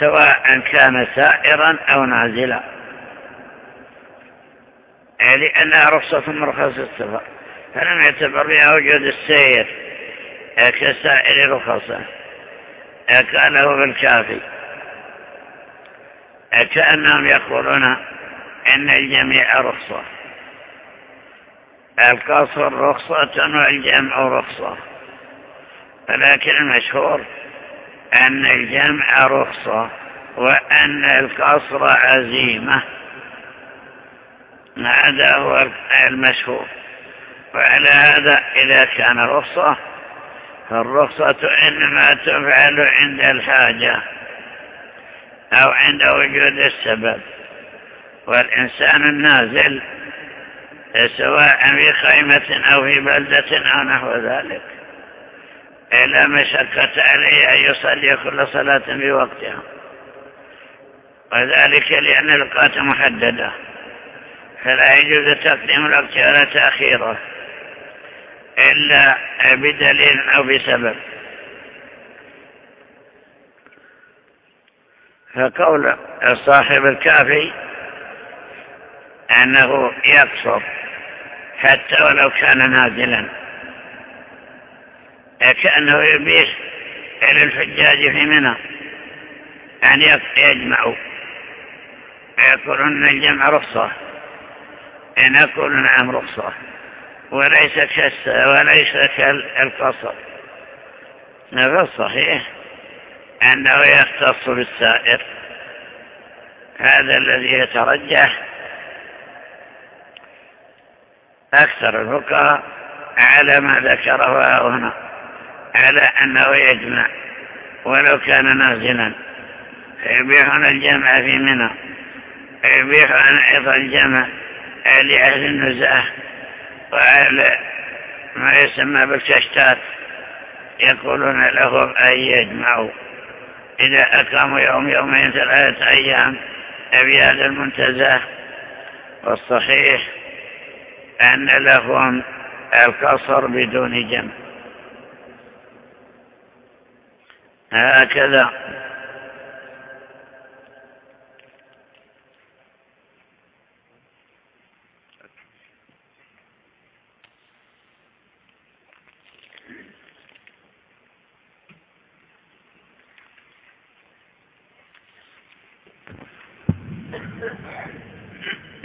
سواء كان سائرا أو نازلا. لأنها رخصة من رخص السفر فلم يعتبر بها وجود السير كسائر رخصة. قاله بالكافي. كأنهم يقولون إن الجميع رخصة. القصر رخصة والجمع رخصة. ولكن المشهور أن الجمع رخصة وأن القصر عزيمة. هذا هو المشهور. وعلى هذا إذا كان رخصة فالرخصة إنما تفعل عند الحاجة أو عند وجود السبب. والإنسان النازل سواء في خيمة أو في بلدة أو نحو ذلك إلا مشقة عليه أن يصلي كل صلاة في وقتها. وذلك لأن الأوقات محددة فلا يجوز تقديم الوقت ولا تأخيره. إلا بدليل أو بسبب. فقول صاحب الكافي أنه يقصر حتى ولو كان نازلا. كأنه يبيح إلى الحجاج في منى أن يجمعوا. يقولون الجمع رخصة. إن أقول نعم رخصة. وليس وليس كالقصر. فالصحيح أنه يختص بالسائر. هذا الذي يترجح أكثر الفقهاء على ما ذكره هنا على أنه يجمع. ولو كان نازلا فيبيحون الجمع في منى يبيحون أيضا الجمع لأهل النزاهة وأهل ما يسمى بالكشتات يقولون لهم أن يجمعوا. إذا أقاموا يوم يومين ثلاثة أيام هذا المنتزه والصحيح أن لهم القصر بدون جمع. هكذا.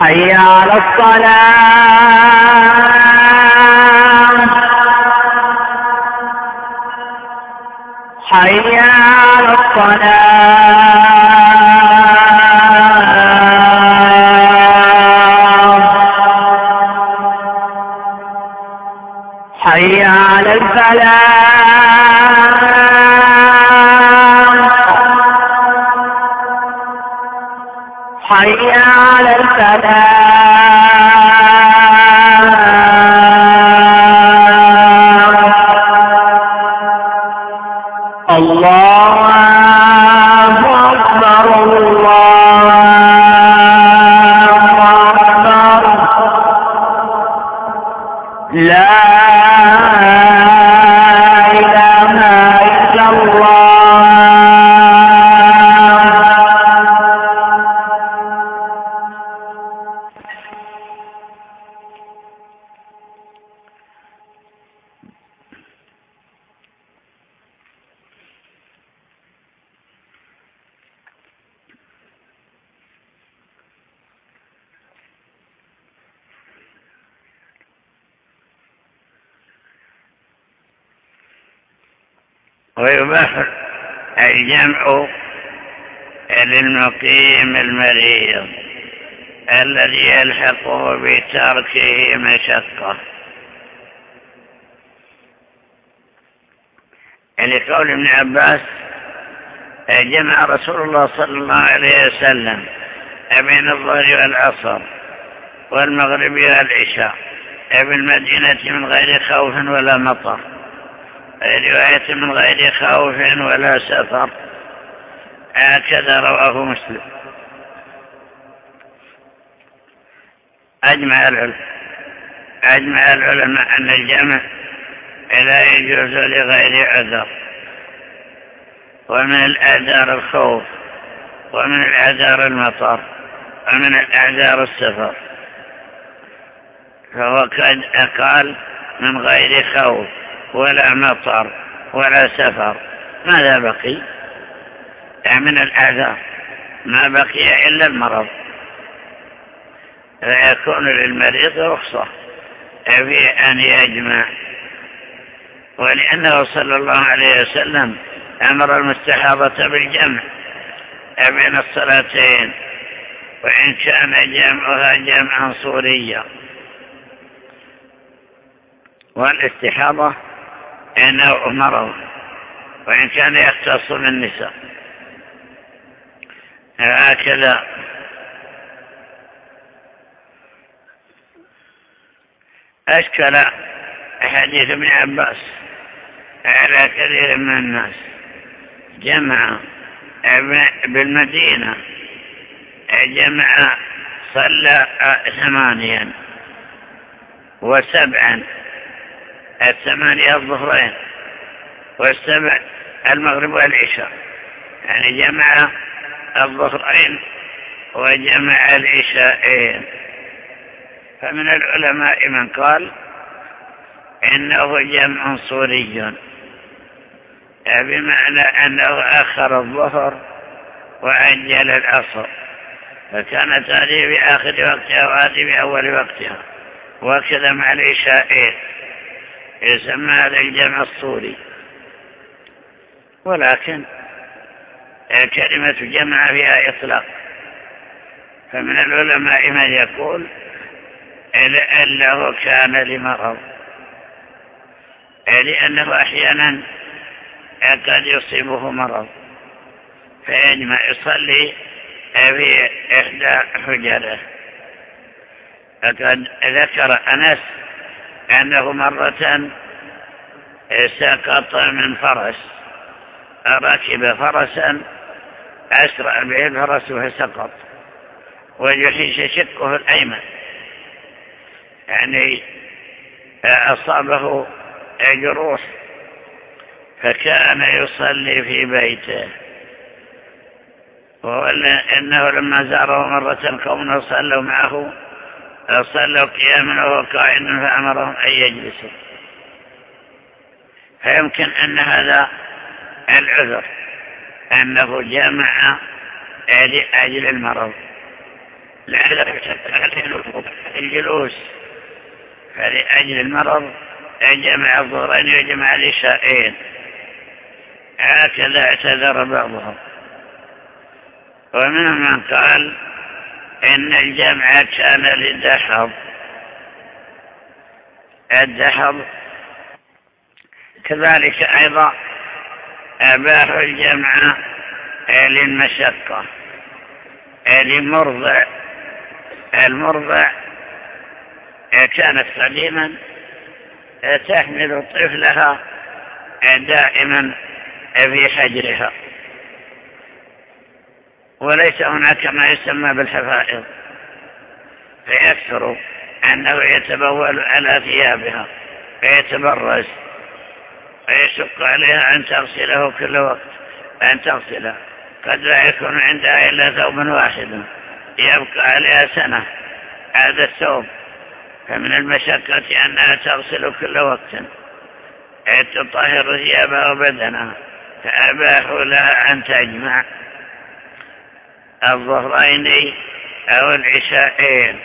حي على الصلاة. حي على الصلاة. حي على الفلاح. حي على الفلاح لقول ابن عباس جمع رسول الله صلى الله عليه وسلم بين الظهر والعصر والمغرب والعشاء بالمدينة من غير خوف ولا مطر رواية من غير خوف ولا سفر هكذا رواه مسلم. أجمع العلم أجمع العلماء أن الجمع لا يجوز لغير عذر. ومن الأعذار الخوف ومن الأعذار المطر ومن الأعذار السفر. فهو قد قال من غير خوف ولا مطر ولا سفر. ماذا بقي؟ من الأعذار ما بقي إلا المرض. فيكون للمريض رخصة. في أن يجمع ولأنه صلى الله عليه وسلم أمر المستحاضة بالجمع بين الصلاتين وإن كان جمعها جمعا صوريا. والاستحاضة نوع مرض وإن كان يختص بالنساء. هكذا. أشكل حديث ابن عباس. على كثير من الناس. جمع بالمدينة جمع صلى ثمانيا وسبعا الثمانية الظهرين والسبع المغرب والعشاء. يعني جمع الظهرين وجمع العشاءين. فمن العلماء من قال إنه جمع صوري بمعنى أنه أخر الظهر وأجل العصر فكانت هذه بآخر وقتها وهذه بأول وقتها وكذا مع العشاءين يسمى هذا الجمع الصوري. ولكن كلمة جمع فيها إطلاق. فمن العلماء من يقول أنه كان لمرض لأنه أحيانا قد يصيبه مرض. فيجمع يصلي في إحدى حجره. فقد ذكر أنس أنه مرة سقط من فرس. ركب فرسا أسرع به الفرس فسقط وجحيش شقه الأيمن. يعني أصابه جروح فكان يصلي في بيته. وإنه لما زاره مرة قوم صلوا معه صلوا قياما وهو قائم فأمرهم أن يجلسوا. فيمكن أن هذا العذر أنه جمع لأجل المرض. لعل الجلوس فلأجل المرض جمع الظهرين وجمع العشاءين هكذا اعتذر بعضهم. ومنهم من قال إن الجمع كان للدحض. الدحض كذلك أيضا أباح الجمع للمشقة لمرضع المرضع كانت قديما تحمل طفلها دائما في حجرها. وليس هناك ما يسمى بالحفائظ. فيكثر أنه يتبول على ثيابها فيتبرز ويشق عليها أن تغسله كل وقت أن تغسله. قد لا يكون عندها إلا ثوب واحد يبقى عليها سنة هذا الثوب. فمن المشقة أنها تغسل كل وقت تطهر ثيابها وبدنها فأباحوا لها أن تجمع الظهرين أو العشاءين.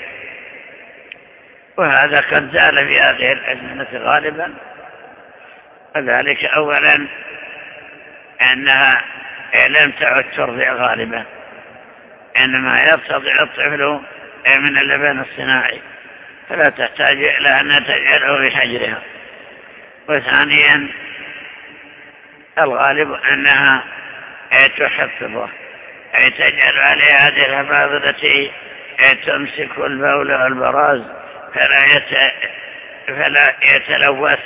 وهذا قد زال في هذه الأزمنة غالبا. وذلك أولا أنها لم تعد ترضع غالبا. إنما يرتضع الطفل من اللبن الصناعي فلا تحتاج إلى أن تجعله في حجرها. وثانيا الغالب أنها تحفظه أي تجعل عليه هذه الحفاظ التي تمسك البول والبراز فلا, يت... فلا يتلوث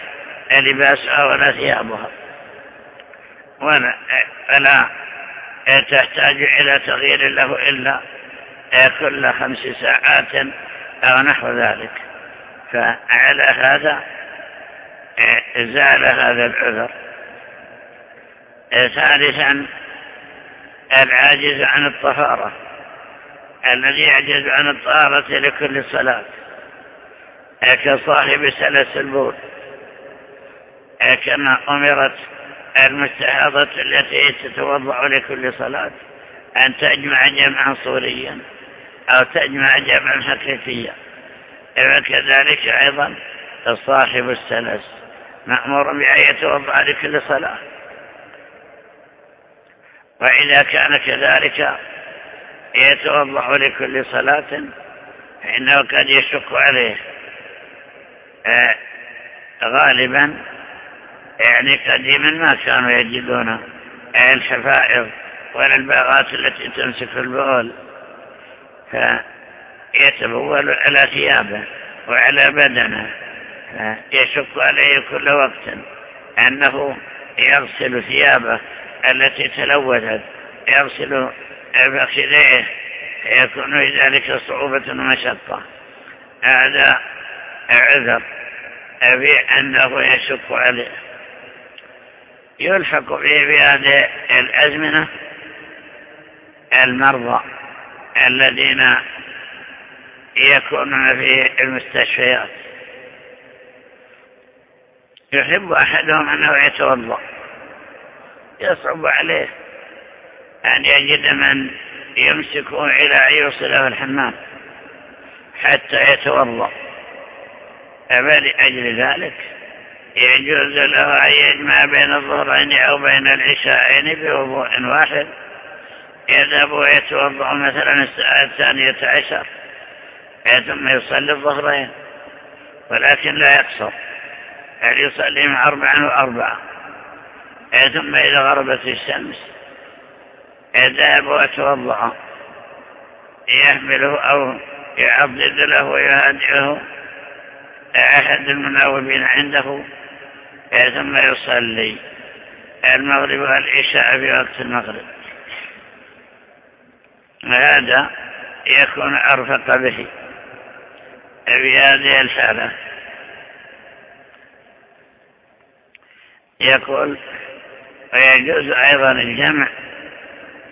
لباسها ولا ثيابها. ولا فلا تحتاج إلى تغيير له إلا كل خمس ساعات أو نحو ذلك. فعلى هذا زال هذا العذر. ثالثا العاجز عن الطهارة الذي يعجز عن الطهارة لكل صلاة كصاحب سلس البول كما أمرت المستحاضة التي تتوضع لكل صلاة أن تجمع جمعا صوريا أو تجمع جمعا حقيقيا وكذلك أيضا صاحب السلس مأمور بأن يتوضع لكل صلاة. وإذا كان كذلك يتوضع لكل صلاة فإنه قد يشك عليه. آه، غالبا يعني قديما ما كانوا يجدون الحفائظ ولا الباغات التي تمسك البول. فيتبول على ثيابه وعلى بدنه. يشك عليه كل وقت أنه يغسل ثيابه التي تلوثت يغسل فخذيه يكون في ذلك صعوبة ومشقة. هذا عذر. في أنه يشك عليه. يلحق به بهذه الأزمنة المرضى الذين يكونون في المستشفيات. يحب أحدهم أنه يتوضأ. يصعب عليه أن يجد من يمسكه إلى أن يوصله الحمام حتى يتوضأ. فلأجل ذلك؟ يجوز له أن يجمع بين الظهرين أو بين العشاءين بوضوء واحد. يذهب ويتوضأ مثلا الساعة الثانية عشر ثم يصلي الظهرين ولكن لا يقصر. هل يصلي مع أربعا وأربعة ثم إذا غربت الشمس يذهب ويتوضأ يحمله أو يعضد له ويهدئه أحد المناوبين عنده ثم يصلي المغرب والعشاء في وقت المغرب. هذا يكون أرفق به في هذه الحالة. يقول ويجوز أيضا الجمع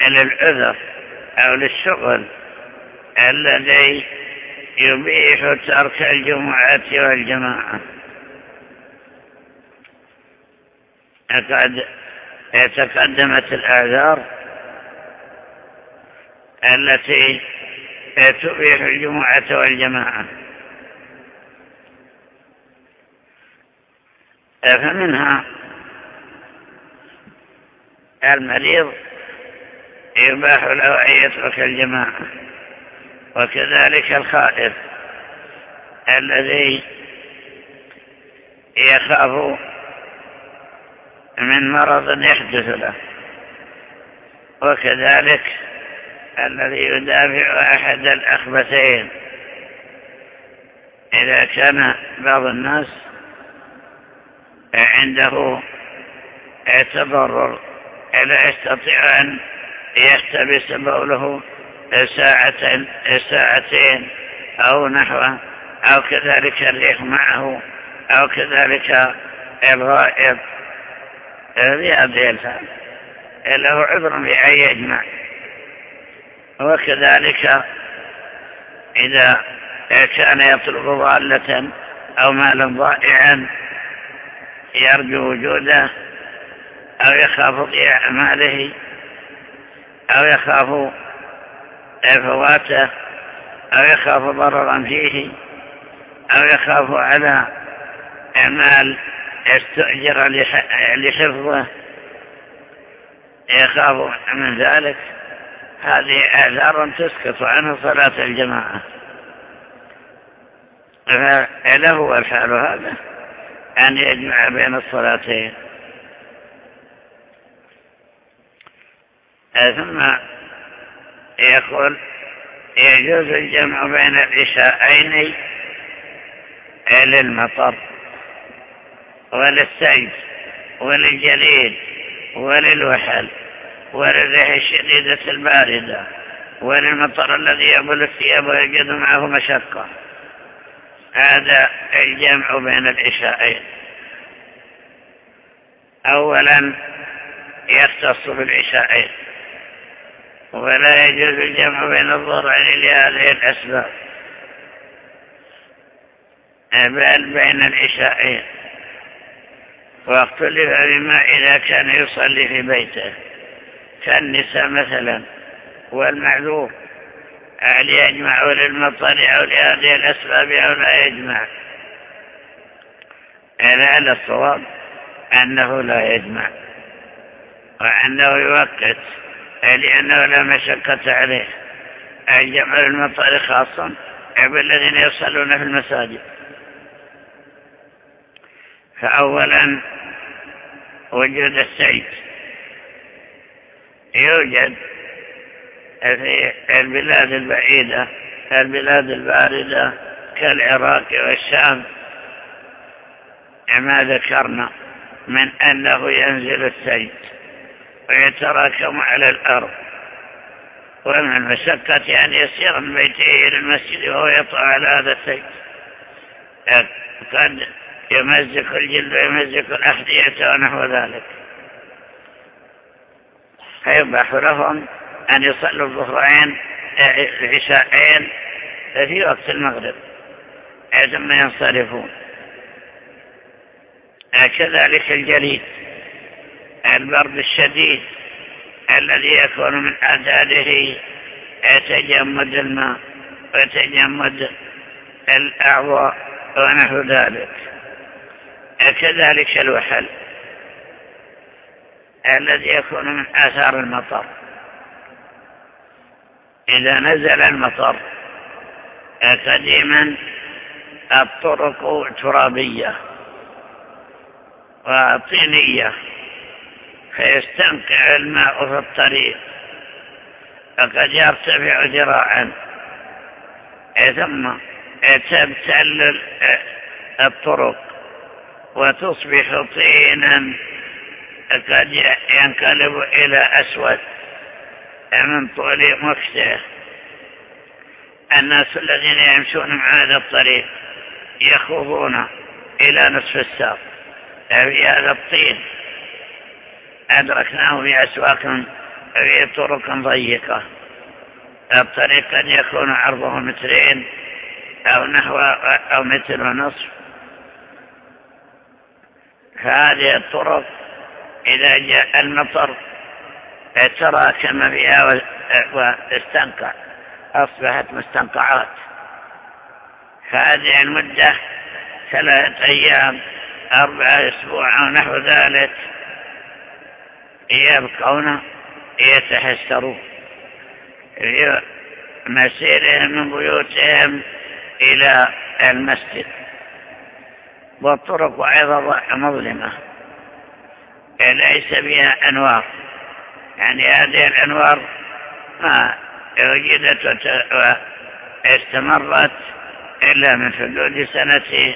للعذر أو للشغل الذي يبيح ترك الجمعة والجماعة. قد تقدمت الآثار التي تبيح الجمعة والجماعة. فمنها المريض يباح له أن يترك الجماعة. وكذلك الخائف الذي يخاف من مرض يحدث له. وكذلك الذي يدافع أحد الأخبثين. إذا كان بعض الناس عنده تضرر لا يستطيع أن يحتبس بوله ساعة ساعتين أو نحوه أو كذلك الريح معه أو كذلك الغائب. في هذه الحال له عذر بأن يجمع وكذلك إذا كان يطلب ضالة أو مالا ضائعا يرجو وجوده أو يخاف ضياع ماله أو يخاف فواته أو يخاف ضررا فيه أو يخاف على مال استؤجر لحفظه. يخاف من ذلك. هذه آثار تسقط عنه صلاة الجماعة. فله الحال هذا أن يجمع بين الصلاتين. ثم يقول يجوز الجمع بين العشاءين للمطر وللسيف وللجليد وللوحل وللريح الشديدة الباردة وللمطر الذي يبل الثياب ويجد معه مشقة. هذا الجمع بين العشاءين. أولا يختص بالعشاءين. ولا يجوز الجمع بين الظهرين لهذه الأسباب. بل بين العشاءين واختلف بما إذا كان يصلي في بيته. كالنساء مثلا والمعذور. هل يجمع للمطر أو لهذه الأسباب أو لا يجمع؟ على الصواب أنه لا يجمع وأنه يوقت لأنه لا مشقة عليه. الجمع للمطر خاصا بالذين يصلون في المساجد. فأولا وجود السيد يوجد في البلاد البعيدة البلاد الباردة كالعراق والشام. ما ذكرنا من أنه ينزل السيد ويتراكم على الأرض. ومن المشقة أن يسير من بيته إلى المسجد وهو يطع على هذا السيد قد يمزق الجلد ويمزق الأحذية ونحو ذلك. فيباح لهم أن يصلوا الظهرين العشاءين في وقت المغرب. ثم ينصرفون. كذلك الجليد. البرد الشديد الذي يكون من أعداده تجمد الماء وتجمد الأعضاء ونحو ذلك. كذلك الوحل الذي يكون من آثار المطر. إذا نزل المطر قديما الطرق ترابية وطينية. فيستنقع الماء في الطريق. وقد يرتفع ذراعا. ثم تبتل الطرق وتصبح طينا. قد ينقلب إلى أسود من طول مكسه الناس الذين يمشون مع هذا الطريق يخوضون إلى نصف الساق. في هذا الطين أدركناه في أسواق في طرق ضيقة. الطريق قد يكون عرضه مترين أو نحو أو متر ونصف. فهذه الطرق إذا جاء المطر تراكم فيها واستنقع أصبحت مستنقعات. فهذه المدة ثلاثة أيام أربعة أسبوع أو نحو ذلك. يبقون يتحسرون. في مسيرهم من بيوتهم إلى المسجد. والطرق أيضا مظلمة. ليس بها أنوار. يعني هذه الأنوار ما وجدت واستمرت إلا من حدود سنة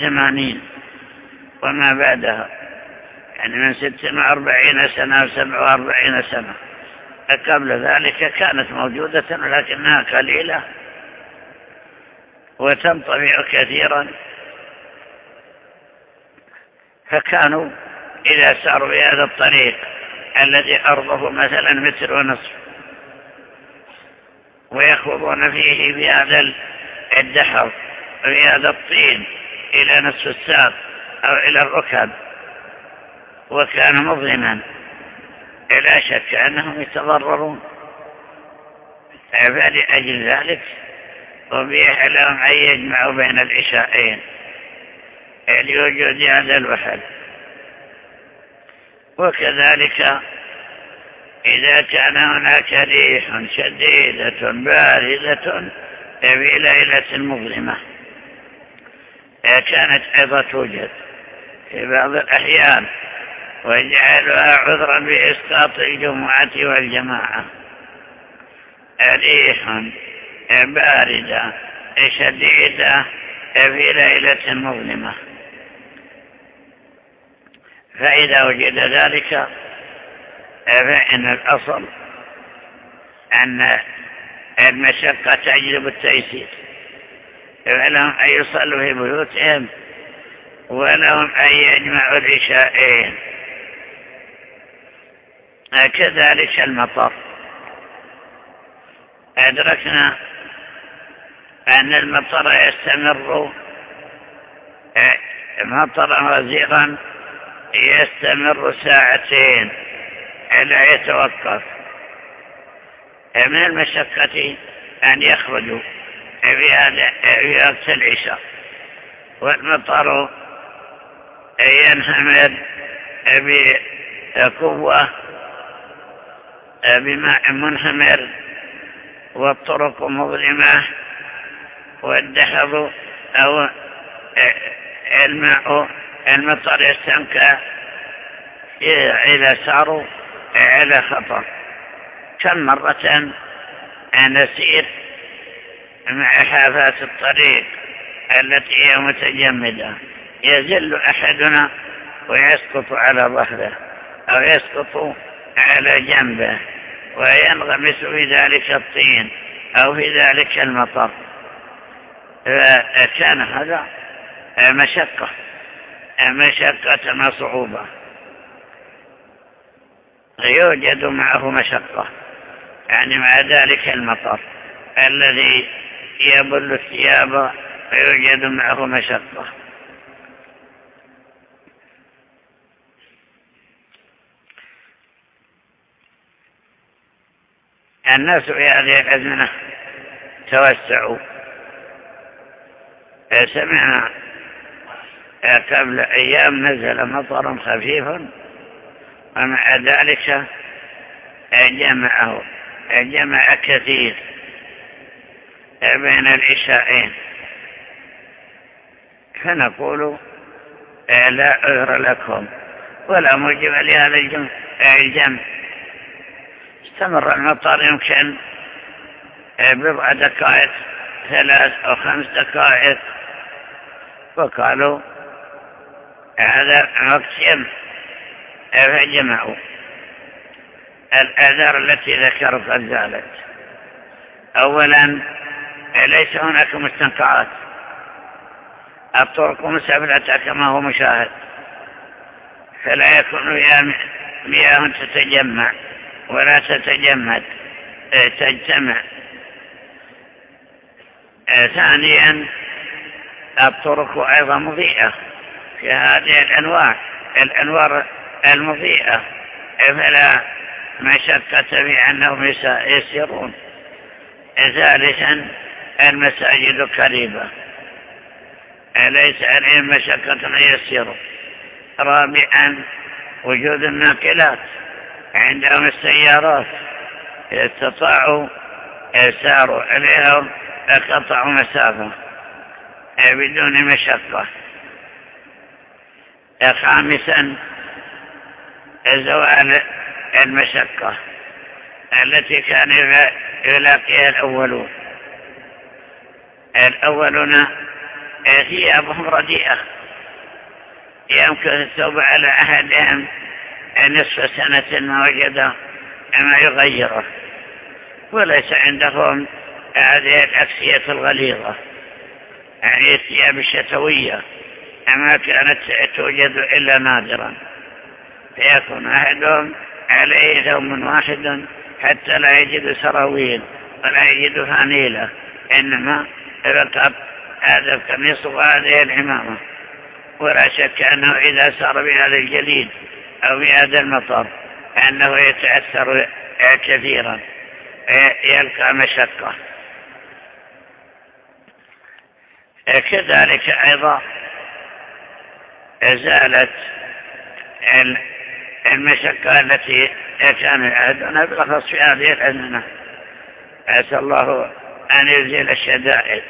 ثمانين وما بعدها. يعني من ست وأربعين سنة وسبع وأربعين سنة. قبل ذلك كانت موجودة ولكنها قليلة وتنطبع كثيرا. فكانوا إذا ساروا بهذا الطريق الذي أرضه مثلا متر ونصف ويخوضون فيه بهذا الدحر بهذا الطين إلى نصف الساق أو إلى الركب. وكان مظلما. لا شك أنهم يتضررون. فلأجل ذلك وبيح لهم أن يجمعوا بين العشاءين لوجود هذا الوحد وكذلك إذا كان هناك ريح شديدة باردة في ليلة مظلمة. كانت أيضا توجد في بعض الأحيان وجعلها عذرا بإسقاط الجمعة والجماعة. ريح باردة شديدة في ليلة مظلمة. فإذا وجد ذلك فإن الأصل أن المشقة تجلب التيسير. فلهم أن يصلوا في بيوتهم ولهم أن يجمعوا العشاءين. كذلك المطر. أدركنا أن المطر يستمر مطرا وزيرا يستمر ساعتين لا يتوقف. من المشقة أن يخرجوا في وقت العشاء. والمطر ينهمر بقوة بماء منهمر والطرق مظلمة والدحض أو الماء المطر يستنكى إذا ساروا على خطر. كم مرة نسير مع حافات الطريق التي هي متجمدة. يزل أحدنا ويسقط على ظهره أو يسقط على جنبه وينغمس في ذلك الطين أو في ذلك المطر. كان هذا مشقة مشقة صعوبة يوجد معه مشقة يعني مع ذلك المطر الذي يبل الثياب ويوجد معه مشقة. الناس في هذه الأزمنة توسعوا. سمعنا قبل أيام نزل مطر خفيف ومع ذلك جمعه جمع كثير بين العشاءين فنقول لا عذر لكم ولا موجب لهذا الجمع. استمر المطر يمكن. بضع دقائق ثلاث أو خمس دقائق. وقالوا هذا وقت يم فجمعوا. الآثار التي ذكرت قد زالت أولا ليس هناك مستنقعات. الطرق مسافلة كما هو مشاهد. فلا يكون مياه تتجمع. ولا تتجمد. تجتمع. ثانيا الطرق أيضا مضيئة في هذه الأنواع. الأنوار المضيئة. فلا مشقة في أنهم يسيرون. ثالثا المساجد قريبة ليس عليهم مشقة أن يسيروا. رابعا وجود الناقلات. عندهم السيارات استطاعوا ساروا عليها قطعوا مسافة بدون مشقة. خامسا زوال المشقة التي كان يلاقيها الأولون. الأولون ثيابهم رديئة يمكن الثوب على أحدهم نصف سنة ما وجد ما يغيره وليس عندهم هذه الأكسية الغليظة يعني الثياب الشتوية ما كانت توجد إلا نادرا. فيكون أحدهم عليه ثوم واحد حتى لا يجد سراويل ولا يجد فانيلة إنما فقط هذا القميص وهذه العمامة. ولا شك أنه إذا سار بهذا الجليد أو بهذا المطر أنه يتأثر كثيرا يلقى مشقة. كذلك أيضا زالت المشقة التي كان يعهدنا بالأخص في هذه الأزمنة. أسأل الله أن يزيل الشدائد.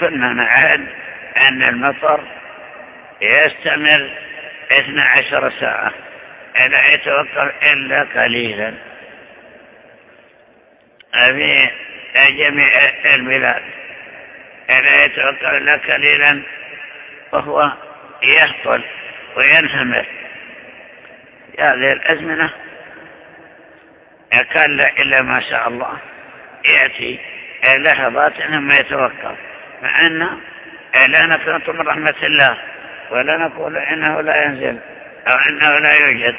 كنا نعد أن المطر يستمر 12 ساعة. لا يتوقف إلا قليلا. في جميع البلاد لا يتوقف إلا قليلا وهو يهطل وينهمر. هذه الأزمنة لا إلا ما شاء الله يأتي لحظات ثم يتوقف مع أن لا نقنط من رحمة الله. ولا نقول إنه لا ينزل أو إنه لا يوجد.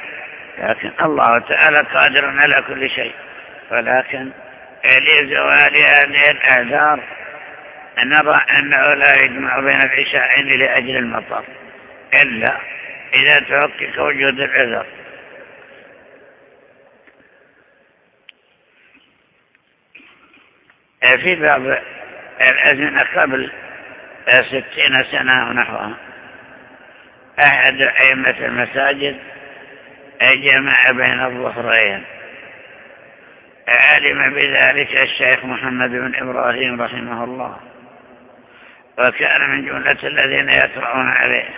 لكن الله تعالى قادر على كل شيء. ولكن لزوال هذه الأعذار نرى أنه لا يجمع بين العشاءين لأجل المطر. إلا إذا تحقق وجود العذر. في بعض الأزمنة قبل ستين سنة ونحوها أحد أئمة المساجد جمع بين الظهرين. علم بذلك الشيخ محمد بن إبراهيم رحمه الله. وكان من جملة الذين يقرؤون عليه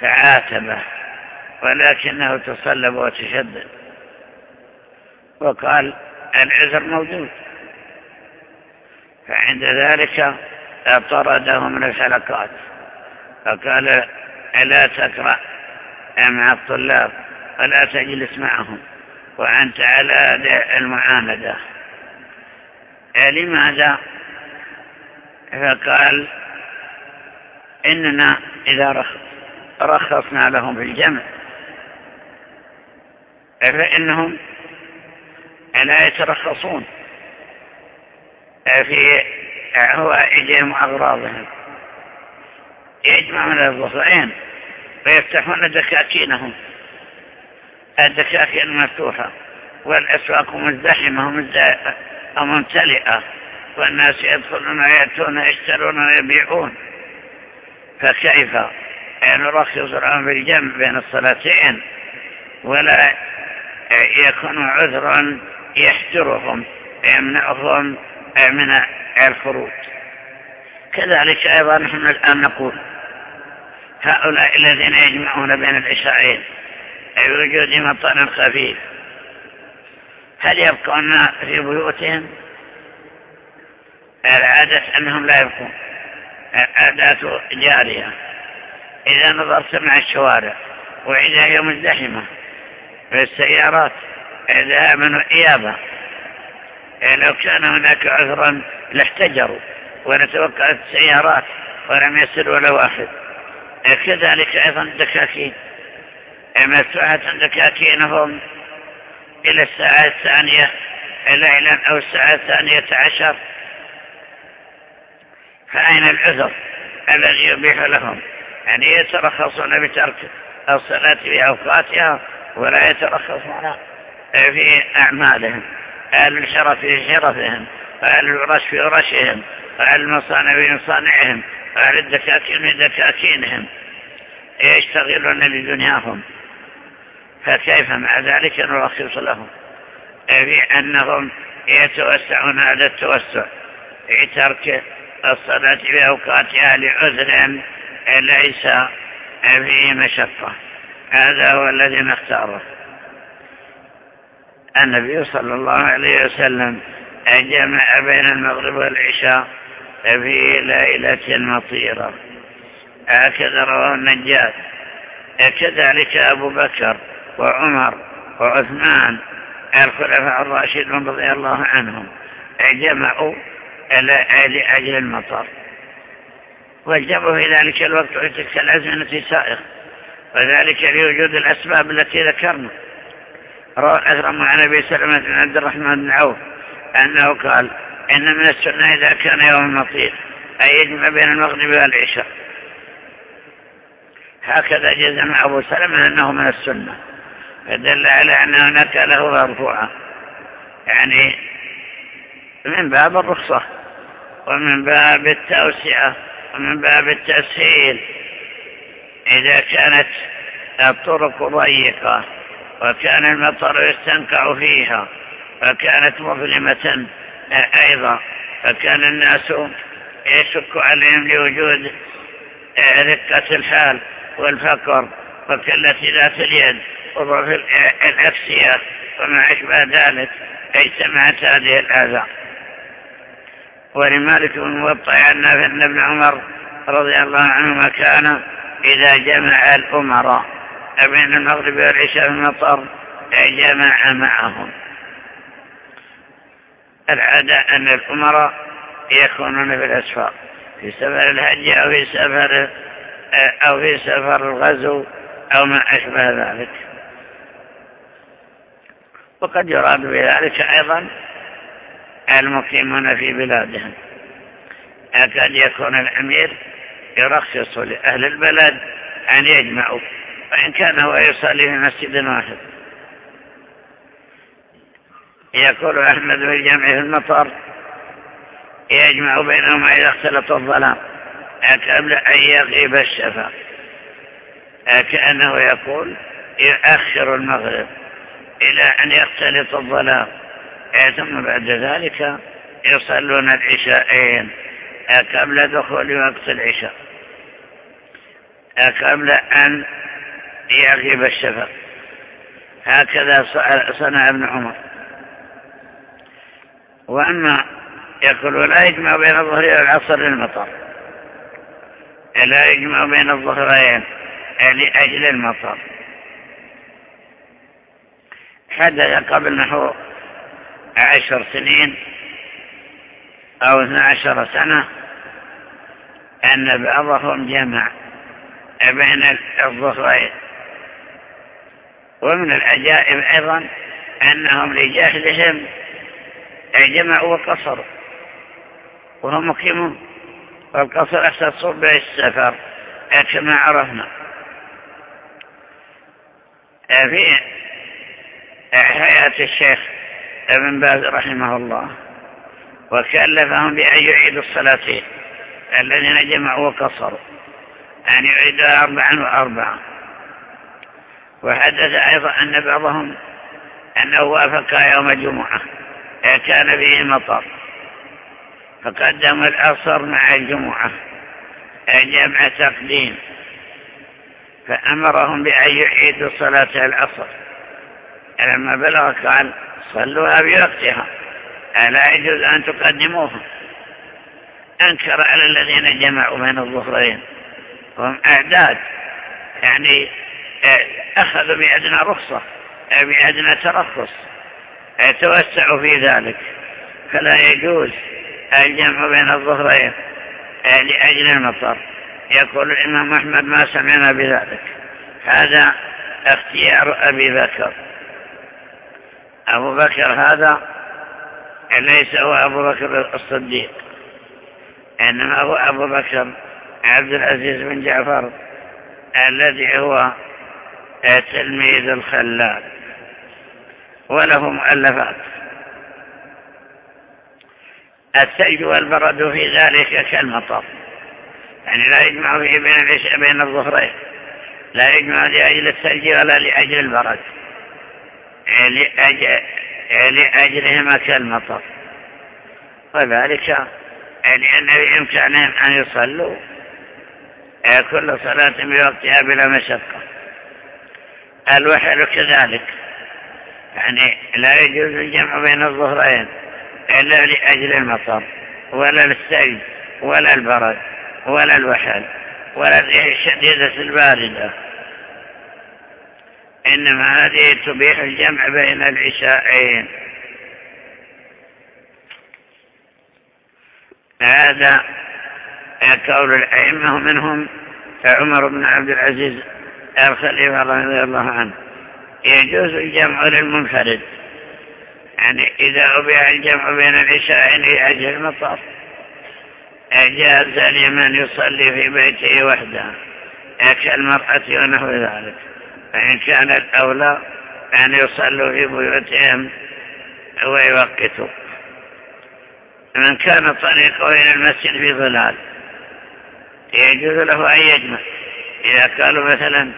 فعاتبه ولكنه تصلب وتشدد. وقال العذر موجود. فعند ذلك طرده من الحلقات فقال لا تقرأ مع الطلاب ولا تجلس معهم وأنت على المعاندة لماذا؟ فقال إننا إذا رخصنا لهم في الجمع فإنهم لا يترخصون في هوائجهم وأغراضهم. يجمعون الضفعين ويفتحون دكاكينهم الدكاكين مفتوحة والأسواق مزدحمة وممتلئة والناس يدخلون ويأتون يشترون ويبيعون. فكيف؟ نرخص لهم في بين الصلاتين ولا يكون عذرا يحجرهم يمنعهم من الخروج. كذلك أيضا نحن الآن نقول هؤلاء الذين يجمعون بين العشاءين بوجود مطر خفيف هل يبقون في بيوتهم؟ العادة أنهم لا يبقون العادات جارية. إذا نظرت مع الشوارع وإذا هي مزدحمة إذا آمنوا إيابة لو كان هناك عذرا لاحتجروا. ونتوقعت السيارات ولم يسر ولا واحد. كذلك أيضا الدكاكين. مفتوحة دكاكينهم إلى الساعة الثانية ليلا أو الساعة الثانية عشر. فأين العذر الذي يبيح لهم؟ يعني يترخصون بترك الصلاة في أوقاتها ولا يترخصون في أعمالهم. أهل الشرف في شرفهم وأهل الورش في ورشهم. المصانع في مصانعهم وأهل الدكاكين في دكاكينهم يشتغلون بدنياهم فكيف مع ذلك نرخص لهم؟ في أنهم يتوسعون هذا التوسع في ترك الصلاة في أوقاتها لعذر ليس فيه مشقة. هذا هو الذي نختاره. النبي صلى الله عليه وسلم جمع بين المغرب والعشاء في ليلة مطيرة هكذا رواه النجاد كذلك أبو بكر وعمر وعثمان الخلفاء الراشدون رضي الله عنهم جمعوا لأجل المطر. والجمع في ذلك الوقت تلك الأزمنة سائغ وذلك لوجود الأسباب التي ذكرنا. روى الأكرم عن أبي سلمة بن عبد الرحمن بن عوف أنه قال إن من السنة إذا كان يوم المطير أن يجمع بين المغرب والعشاء. هكذا جزم أبو سلمة أنه من السنة. فدل على أن هناك له مرفوعة. يعني من باب الرخصة ومن باب التوسعة ومن باب التسهيل إذا كانت الطرق ضيقة وكان المطر يستنقع فيها وكانت مظلمة أيضا فكان الناس يشك عليهم لوجود رقة الحال والفقر وكلة ذات اليد وضعف الأكسية وما أشبه ذلك اجتمعت هذه الآثار ولمالك بن موطع أن ابن عمر رضي الله عنهما كان إذا جمع الأمراء بين المغرب والعشاء في المطر جمع معهم. العادة أن الأمراء يكونون في الأسفار في سفر الهج أو في سفر أو في سفر الغزو أو ما أشبه ذلك. وقد يراد بذلك أيضا المقيمون في بلادهم. أكاد يكون الأمير يرخص لأهل البلد أن يجمعوا وإن كان هو يصلي في مسجد واحد. يقول أحمد في الجمع في المطر يجمع بينهما إذا اختلط الظلام. قبل أن يغيب الشفق. كأنه يقول يؤخر المغرب إلى أن يختلط الظلام. ثم بعد ذلك يصلون العشاءين. قبل دخول وقت العشاء. قبل أن يغيب الشفق. هكذا صنع ابن عمر. وأما يقول لا يجمع بين الظهر والعصر للمطر. لا يجمع بين الظهرين لأجل المطر. حدث قبل نحو عشر سنين أو اثنى عشر سنة أن بعضهم جمع بين الظهرين. ومن العجائب أيضا أنهم لجهلهم جمعوا وقصروا وهم مقيمون. والقصر أختص به السفر. كما عرفنا. في حياة الشيخ ابن باز رحمه الله. وكلفهم بأن يعيدوا الصلاتين الذين جمعوا وقصروا. أن يعيدوا أربعا وأربعا. وحدث أيضا أن بعضهم أنه وافق يوم الجمعة. كان فيه مطر. فقدموا الأصر مع الجمعة جمع تقديم فأمرهم بأن يعيدوا صلاة العصر لما بلغ قال صلوها بوقتها ألا يجوز أن تقدموها؟ أنكر على الذين جمعوا بين الظهرين وهم أعداد يعني أخذوا بأدنى رخصة بأدنى ترخص. توسعوا في ذلك. فلا يجوز الجمع بين الظهرين لأجل المطر. يقول الإمام أحمد ما سمعنا بذلك. هذا اختيار أبي بكر. أبو بكر هذا ليس هو أبو بكر الصديق إنما هو أبو بكر عبد العزيز بن جعفر الذي هو تلميذ الخلال. وله مؤلفات. الثلج والبرد في ذلك كالمطر. يعني لا يجمع فيه بين العشاء بين الظهرين لا يجمع لأجل الثلج ولا لأجل البرد. لأجل لأجلهما كالمطر. وذلك لأن بإمكانهم أن يصلوا. كل صلاة بوقتها بلا مشقة. الوحل كذلك. يعني لا يجوز الجمع بين الظهرين إلا لأجل المطر ولا للثلج ولا البرد ولا الوحل ولا الشديدة الباردة. إنما هذه تبيح الجمع بين العشاءين هذا قول الأئمة منهم عمر بن عبد العزيز الخليفة رضي الله عنه. يجوز الجمع للمنفرد. يعني إذا أبيع الجمع بين العشاءين لأجل المطر أجاز لمن يصلي في بيته وحده كالمرأة ونحو ذلك. فإن كان الأولى أن يصلوا في بيوتهم ويوقتوا. من كان طريقه إلى المسجد في ظلال يجوز له أن يجمع. إذا قالوا مثلا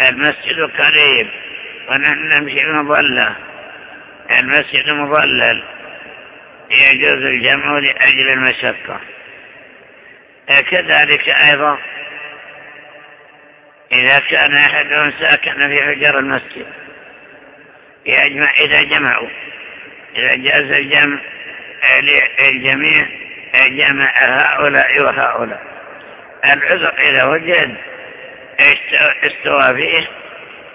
المسجد قريب ونحن نمشي مظلة المسجد مظلل يجوز الجمع لأجل المشقة. كذلك أيضا إذا كان أحدهم ساكن في حجر المسجد يجمع إذا جمعوا إذا جاز الجمع الجميع جمع هؤلاء وهؤلاء. العذر إذا وجد استوى فيه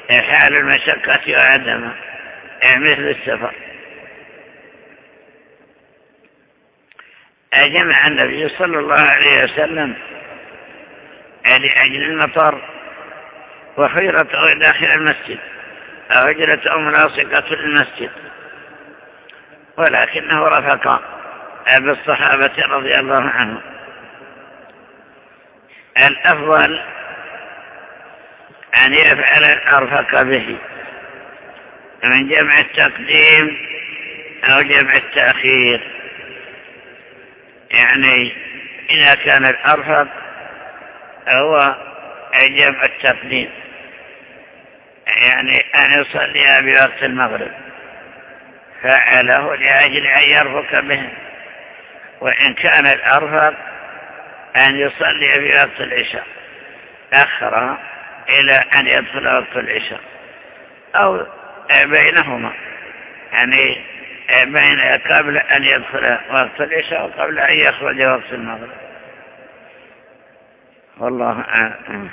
حال المشقة وعدمها مثل السفر؟ أجمع النبي صلى الله عليه وسلم لأجل المطر وخيرته داخل المسجد أو هجرته ملاصقة للمسجد ولكنه رفق بالصحابة رضي الله عنهم. الأفضل أن يفعل الأرفق به. من جمع التقديم أو جمع التأخير. يعني إذا كان الأرفق هو جمع التقديم. يعني أن يصلي بوقت المغرب. فعله لأجل أن يرفق به. وإن كان الأرفق أن يصلي في وقت العشاء. أخر إلى أن يدخل وقت العشاء. أو بينهما. يعني بين قبل أن يدخل وقت العشاء وقبل أن يخرج وقت المغرب. والله أعلم.